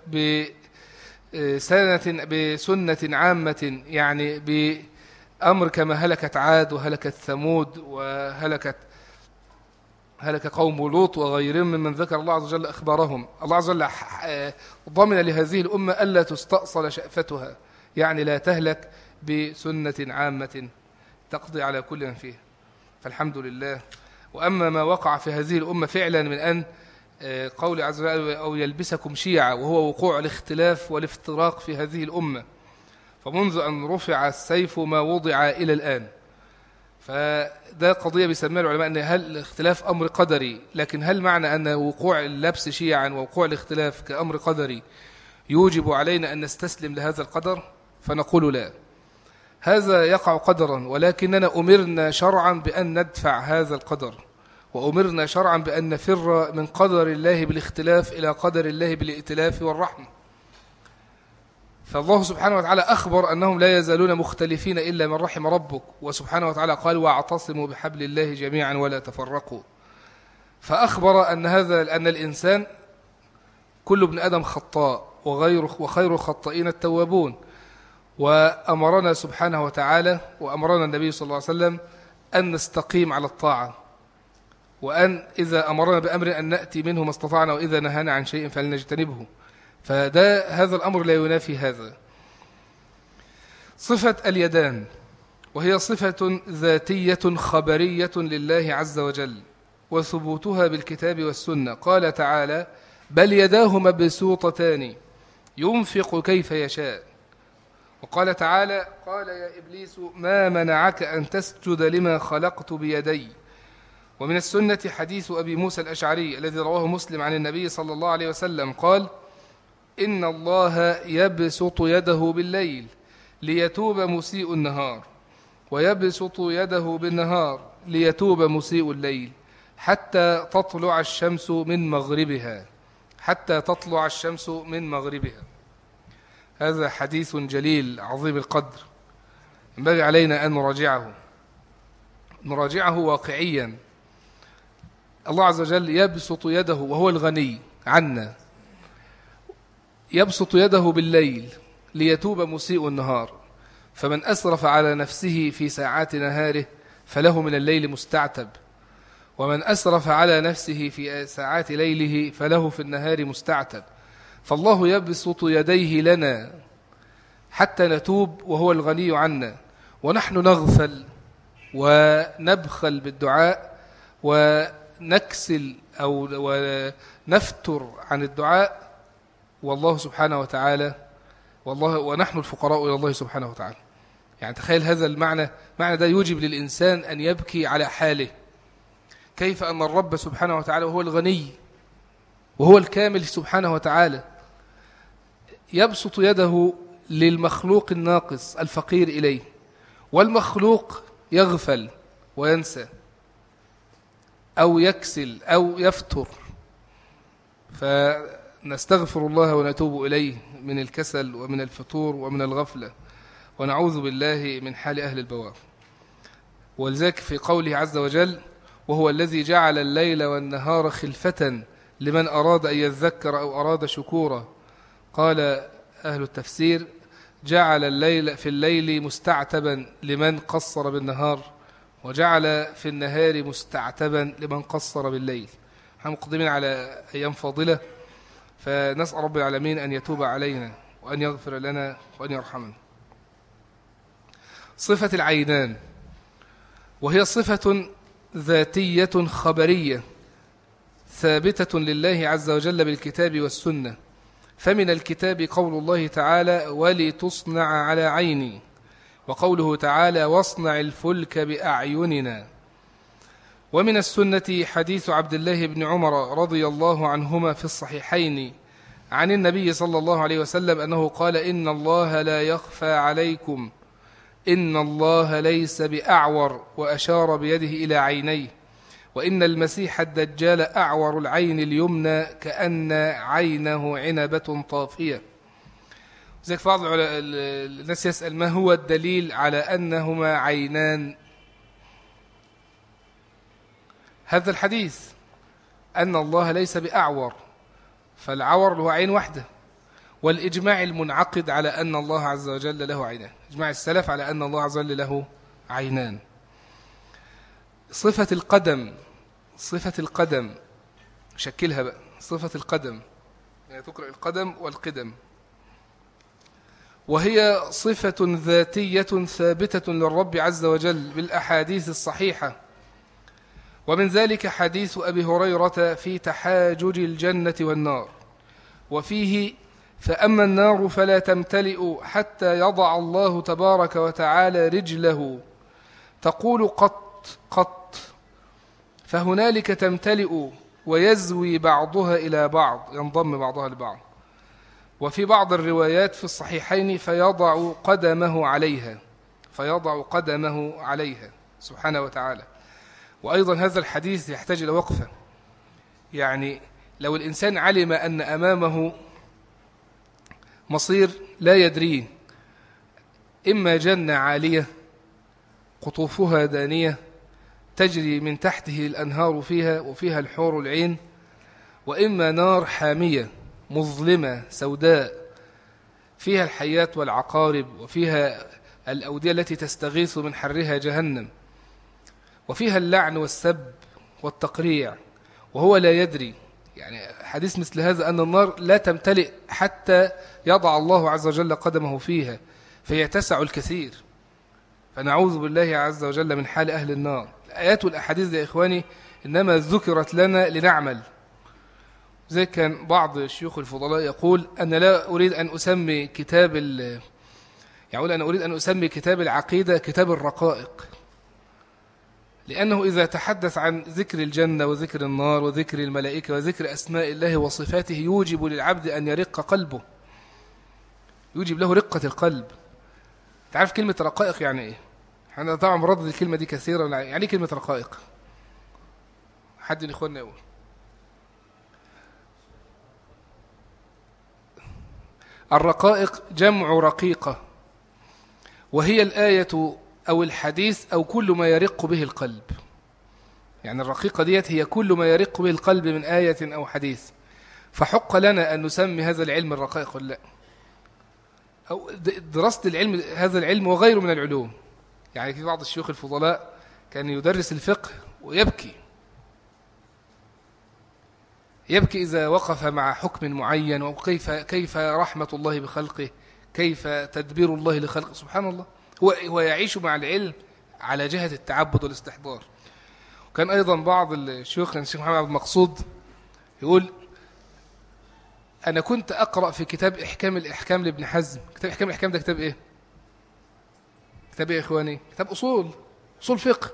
بسنة, بسنة عامة يعني بأمر كما هلكت عاد وهلكت ثمود وهلكت هلك قوم لوط وغيرهم ممن ذكر الله عز وجل أخبارهم. الله عز وجل ضمن لهذه الأمة ألا تستأصل شأفتها. يعني لا تهلك بسنة عامة تقضي على كل من فيها. فالحمد لله. وأما ما وقع في هذه الأمة فعلا من أن آه، قول عز وجل أو يلبسكم شيعا وهو وقوع الاختلاف والافتراق في هذه الأمة. فمنذ أن رفع السيف ما وضع إلى الآن. فده قضية بيسميها العلماء أن هل الاختلاف أمر قدري لكن هل معنى أن وقوع اللبس شيعا ووقوع الاختلاف كأمر قدري يوجب علينا أن نستسلم لهذا القدر؟ فنقول لا. هذا يقع قدرا ولكننا أمرنا شرعا بأن ندفع هذا القدر وأمرنا شرعا بأن نفر من قدر الله بالاختلاف إلى قدر الله بالائتلاف والرحمة. فالله سبحانه وتعالى أخبر أنهم لا يزالون مختلفين إلا من رحم ربك وسبحانه وتعالى قال واعتصموا بحبل الله جميعا ولا تفرقوا. فأخبر أن هذا أن الإنسان كل ابن آدم خطاء وغير وخير الخطائين التوابون. وأمرنا سبحانه وتعالى وأمرنا النبي صلى الله عليه وسلم أن نستقيم على الطاعة. وأن إذا أمرنا بأمر أن نأتي منه ما استطعنا وإذا نهانا عن شيء فلنجتنبه. فده هذا الأمر لا ينافي هذا. صفة اليدان وهي صفة ذاتية خبرية لله عز وجل وثبوتها بالكتاب والسنة. قال تعالى بل يداه مبسوطتان ينفق كيف يشاء وقال تعالى قال يا إبليس ما منعك أن تسجد لما خلقت بيدي؟ ومن السنة حديث أبي موسى الأشعري الذي رواه مسلم عن النبي صلى الله عليه وسلم قال إن الله يبسط يده بالليل ليتوب مسيء النهار ويبسط يده بالنهار ليتوب مسيء الليل حتى تطلع الشمس من مغربها حتى تطلع الشمس من مغربها هذا حديث جليل عظيم القدر ينبغي علينا أن نراجعه. نراجعه واقعيا. الله عز وجل يبسط يده وهو الغني عنا. يبسط يده بالليل ليتوب مسيء النهار فمن أسرف على نفسه في ساعات نهاره فله من الليل مستعتب ومن أسرف على نفسه في ساعات ليله فله في النهار مستعتب. فالله يبسط يديه لنا حتى نتوب وهو الغني عنا ونحن نغفل ونبخل بالدعاء ونكسل أو ونفتر عن الدعاء والله سبحانه وتعالى والله ونحن الفقراء إلى الله سبحانه وتعالى. يعني تخيل هذا المعنى معنى ده يوجب للإنسان أن يبكي على حاله. كيف أن الرب سبحانه وتعالى وهو الغني وهو الكامل سبحانه وتعالى يبسط يده للمخلوق الناقص الفقير إليه والمخلوق يغفل وينسى أو يكسل أو يفتر. فنستغفر الله ونتوب إليه من الكسل ومن الفتور ومن الغفلة ونعوذ بالله من حال أهل البوار. ولذلك في قوله عز وجل وهو الذي جعل الليل والنهار خلفة لمن أراد أن يذكر أو أراد شكورا قال أهل التفسير جعل الليل في الليل مستعتبا لمن قصر بالنهار وجعل في النهار مستعتبا لمن قصر بالليل إحنا مقدمين على أيام فاضلة فنسأل رب العالمين أن يتوب علينا وأن يغفر لنا وأن يرحمنا. صفة العينان وهي صفة ذاتية خبرية ثابتة لله عز وجل بالكتاب والسنة. فمن الكتاب قول الله تعالى ولتصنع على عيني وقوله تعالى واصنع الفلك بأعيننا ومن السنة حديث عبد الله بن عمر رضي الله عنهما في الصحيحين عن النبي صلى الله عليه وسلم أنه قال إن الله لا يخفى عليكم إن الله ليس بأعور وأشار بيده إلى عينيه وإن المسيح الدجال أعور العين اليمنى كأن عينه عنبة طافية زي بعض الناس يسأل ما هو الدليل على أنهما عينان هذا الحديث أن الله ليس بأعور فالعور هو عين واحدة والإجماع المنعقد على أن الله عز وجل له عينان إجماع السلف على أن الله عز وجل له عينان. صفة القدم صفة القدم شكلها بقى صفة القدم يعني تقرأ القدم والقدم. وهي صفة ذاتية ثابتة للرب عز وجل بالأحاديث الصحيحة. ومن ذلك حديث أبي هريرة في تحاجج الجنة والنار. وفيه فأما النار فلا تمتلئ حتى يضع الله تبارك وتعالى رجله. تقول قط قط. فهنالك تمتلئ ويزوي بعضها إلى بعض ينضم بعضها لبعض. وفي بعض الروايات في الصحيحين فيضع قدمه عليها فيضع قدمه عليها سبحانه وتعالى. وأيضا هذا الحديث يحتاج إلى وقفة. يعني لو الإنسان علم أن أمامه مصير لا يدريه إما جنة عالية قطوفها دانية تجري من تحته الأنهار فيها وفيها الحور العين وإما نار حامية مظلمة سوداء فيها الحيات والعقارب وفيها الأودية التي تستغيث من حرها جهنم. وفيها اللعن والسب والتقريع وهو لا يدري. يعني حديث مثل هذا أن النار لا تمتلئ حتى يضع الله عز وجل قدمه فيها فيتسع الكثير. فنعوذ بالله عز وجل من حال أهل النار. الآيات والأحاديث يا إخواني إنما ذكرت لنا لنعمل. زي كان بعض الشيوخ الفضلاء يقول أنا لا أريد أن أسمي كتاب يقول أنا أريد أن أسمي كتاب العقيدة كتاب الرقائق. لأنه إذا تحدث عن ذكر الجنة وذكر النار وذكر الملائكة وذكر أسماء الله وصفاته يوجب للعبد أن يرق قلبه. يوجب له رقة القلب. تعرف كلمة رقائق يعني إيه؟ إحنا طبعا مردد الكلمة دي كثيرا. يعني إيه كلمة رقائق؟ حد من إخواننا يقول. الرقائق جمع رقيقة وهي الآية أو الحديث أو كل ما يرق به القلب. يعني الرقيقة ديت هي كل ما يرق به القلب من آية أو حديث. فحق لنا أن نسمي هذا العلم الرقائق ولا لا؟ أو دراسة العلم هذا العلم وغيره من العلوم. يعني في بعض الشيوخ الفضلاء كان يدرس الفقه ويبكي. يبكي إذا وقف مع حكم معين وكيف كيف رحمة الله بخلقه كيف تدبير الله لخلقه. سبحان الله. هو هو يعيش مع العلم على جهة التعبد والاستحضار. وكان أيضا بعض الشيوخ الشيخ محمد عبد المقصود يقول أنا كنت أقرأ في كتاب إحكام الإحكام لابن حزم. كتاب إحكام الإحكام ده كتاب إيه؟ كتاب إيه يا إخواني؟ كتاب أصول أصول فقه.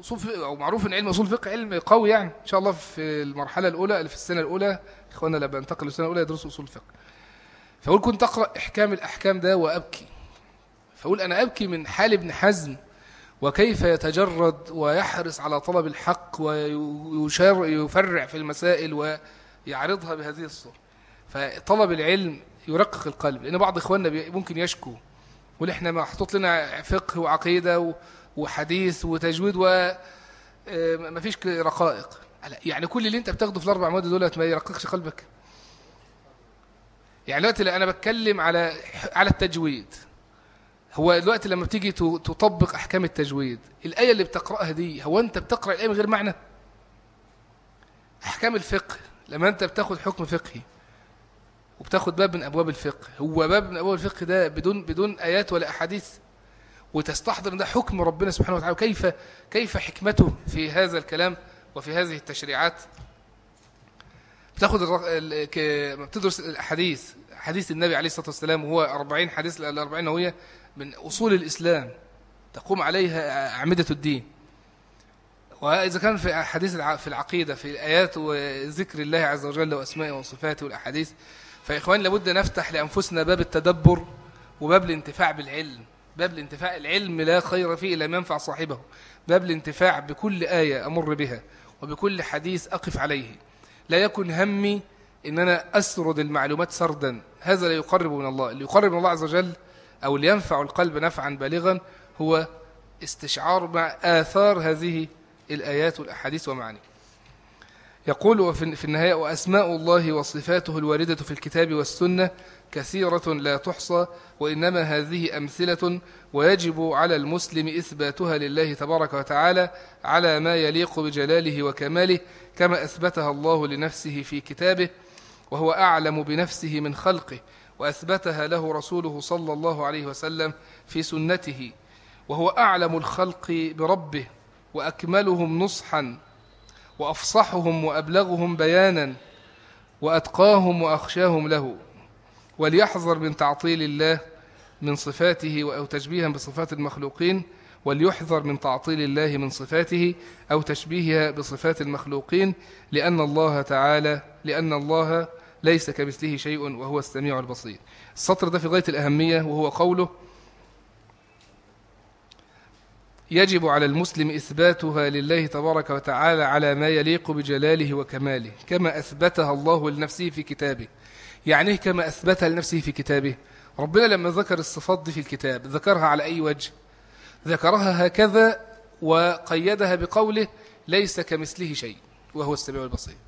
أصول فقه أو معروف إن علم أصول فقه علم قوي يعني إن شاء الله في المرحلة الأولى في السنة الأولى إخواننا لما انتقلوا السنة الأولى يدرسوا أصول فقه. فأقول كنت أقرأ إحكام الأحكام ده وأبكي. فأقول أنا أبكي من حال ابن حزم وكيف يتجرد ويحرص على طلب الحق ويفرع في المسائل ويعرضها بهذه الصورة. فطلب العلم يرقق القلب لأن بعض إخواننا ممكن يشكو يقول إحنا محطوط لنا فقه وعقيدة وحديث وتجويد وما فيش رقائق. يعني كل اللي أنت بتاخده في الأربع مواد دولت ما يرققش قلبك؟ يعني دلوقتي أنا بتكلم على على التجويد. هو دلوقتي لما بتيجي تطبق أحكام التجويد الآية اللي بتقرأها دي هو أنت بتقرأ الآية من غير معنى أحكام الفقه لما أنت بتاخد حكم فقهي وبتاخد باب من أبواب الفقه هو باب من أبواب الفقه ده بدون بدون آيات ولا أحاديث وتستحضر ده حكم ربنا سبحانه وتعالى كيف كيف حكمته في هذا الكلام وفي هذه التشريعات بتاخد. بتدرس الحديث حديث النبي عليه الصلاة والسلام وهو 40 حديث الأربعين نووية من أصول الإسلام تقوم عليها أعمدة الدين. وإذا كان في حديث في العقيدة في آيات وذكر الله عز وجل وأسمائه وصفاته والأحاديث فإخوان لابد نفتح لأنفسنا باب التدبر وباب الانتفاع بالعلم. باب الانتفاع العلم لا خير فيه إلا ما ينفع صاحبه. باب الانتفاع بكل آية أمر بها وبكل حديث أقف عليه. لا يكن همي إن أنا أسرد المعلومات سردا. هذا لا يقرب من الله. اللي يقرب من الله عز وجل أو اللي ينفع القلب نفعا بالغا هو استشعار مع آثار هذه الآيات والأحاديث ومعاني يقول في النهاية وأسماء الله وصفاته الواردة في الكتاب والسنة كثيرة لا تحصى وإنما هذه أمثلة ويجب على المسلم إثباتها لله تبارك وتعالى على ما يليق بجلاله وكماله كما أثبتها الله لنفسه في كتابه وهو أعلم بنفسه من خلقه وأثبتها له رسوله صلى الله عليه وسلم في سنته وهو أعلم الخلق بربه وأكملهم نصحا وأفصحهم وأبلغهم بيانا وأتقاهم وأخشاهم له وليحذر من تعطيل الله من صفاته أو تشبيها بصفات المخلوقين وليحذر من تعطيل الله من صفاته أو تشبيهها بصفات المخلوقين لأن الله تعالى لأن الله ليس كمثله شيء وهو السميع البصير. السطر ده في غاية الأهمية وهو قوله يجب على المسلم إثباتها لله تبارك وتعالى على ما يليق بجلاله وكماله كما أثبتها الله لنفسه في كتابه. يعني كما أثبتها لنفسه في كتابه؟ ربنا لما ذكر الصفات دي في الكتاب ذكرها على أي وجه؟ ذكرها هكذا وقيدها بقوله ليس كمثله شيء وهو السميع البصير.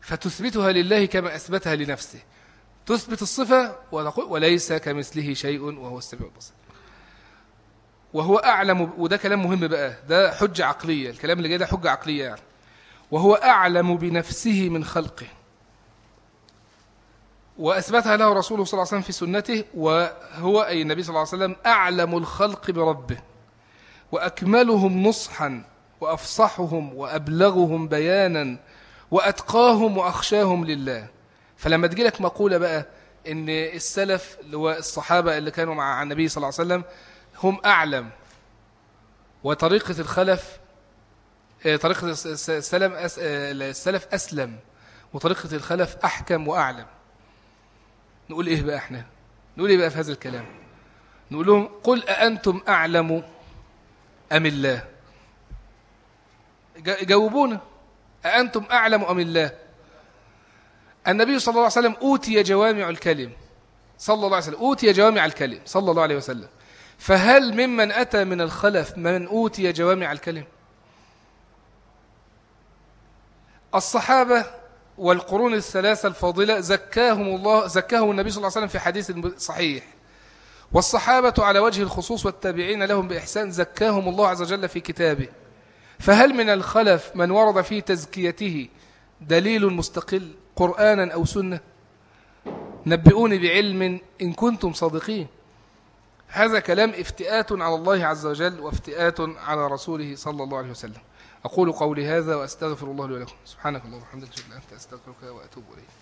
فتثبتها لله كما أثبتها لنفسه. تثبت الصفة وليس كمثله شيء وهو السميع البصير. وهو أعلم وده كلام مهم بقى. ده حجة عقلية. الكلام اللي جاي ده حجة عقلية يعني. وهو أعلم بنفسه من خلقه. وأثبتها له رسوله صلى الله عليه وسلم في سنته وهو أي النبي صلى الله عليه وسلم أعلم الخلق بربه. وأكملهم نصحا وأفصحهم وأبلغهم بيانا وأتقاهم وأخشاهم لله. فلما تجي لك مقولة بقى إن السلف اللي هو الصحابة اللي كانوا مع النبي صلى الله عليه وسلم هم أعلم. وطريقة الخلف آه، طريقة السلف آه، السلف أسلم. وطريقة الخلف أحكم وأعلم. نقول إيه بقى إحنا؟ نقول إيه بقى في هذا الكلام؟ نقول لهم قل أأنتم أعلم أم الله؟ جاوبونا. أأنتم أعلم أم الله؟ النبي صلى الله عليه وسلم أوتي جوامع الكلم. صلى الله عليه وسلم أوتي جوامع الكلم. صلى الله عليه وسلم. فهل ممن أتى من الخلف من أوتي جوامع الكلم؟ الصحابة والقرون الثلاثة الفاضلة زكاهم الله زكاهم النبي صلى الله عليه وسلم في حديث صحيح. والصحابة على وجه الخصوص والتابعين لهم بإحسان زكاهم الله عز وجل في كتابه. فهل من الخلف من ورد في تزكيته دليل مستقل قرآنا أو سنة؟ نبئوني بعلم إن كنتم صادقين. هذا كلام افتئات على الله عز وجل وافتئات على رسوله صلى الله عليه وسلم. أقول قولي هذا وأستغفر الله لي ولكم. سبحانك اللهم وبحمدك أنت أستغفرك وأتوب إليك.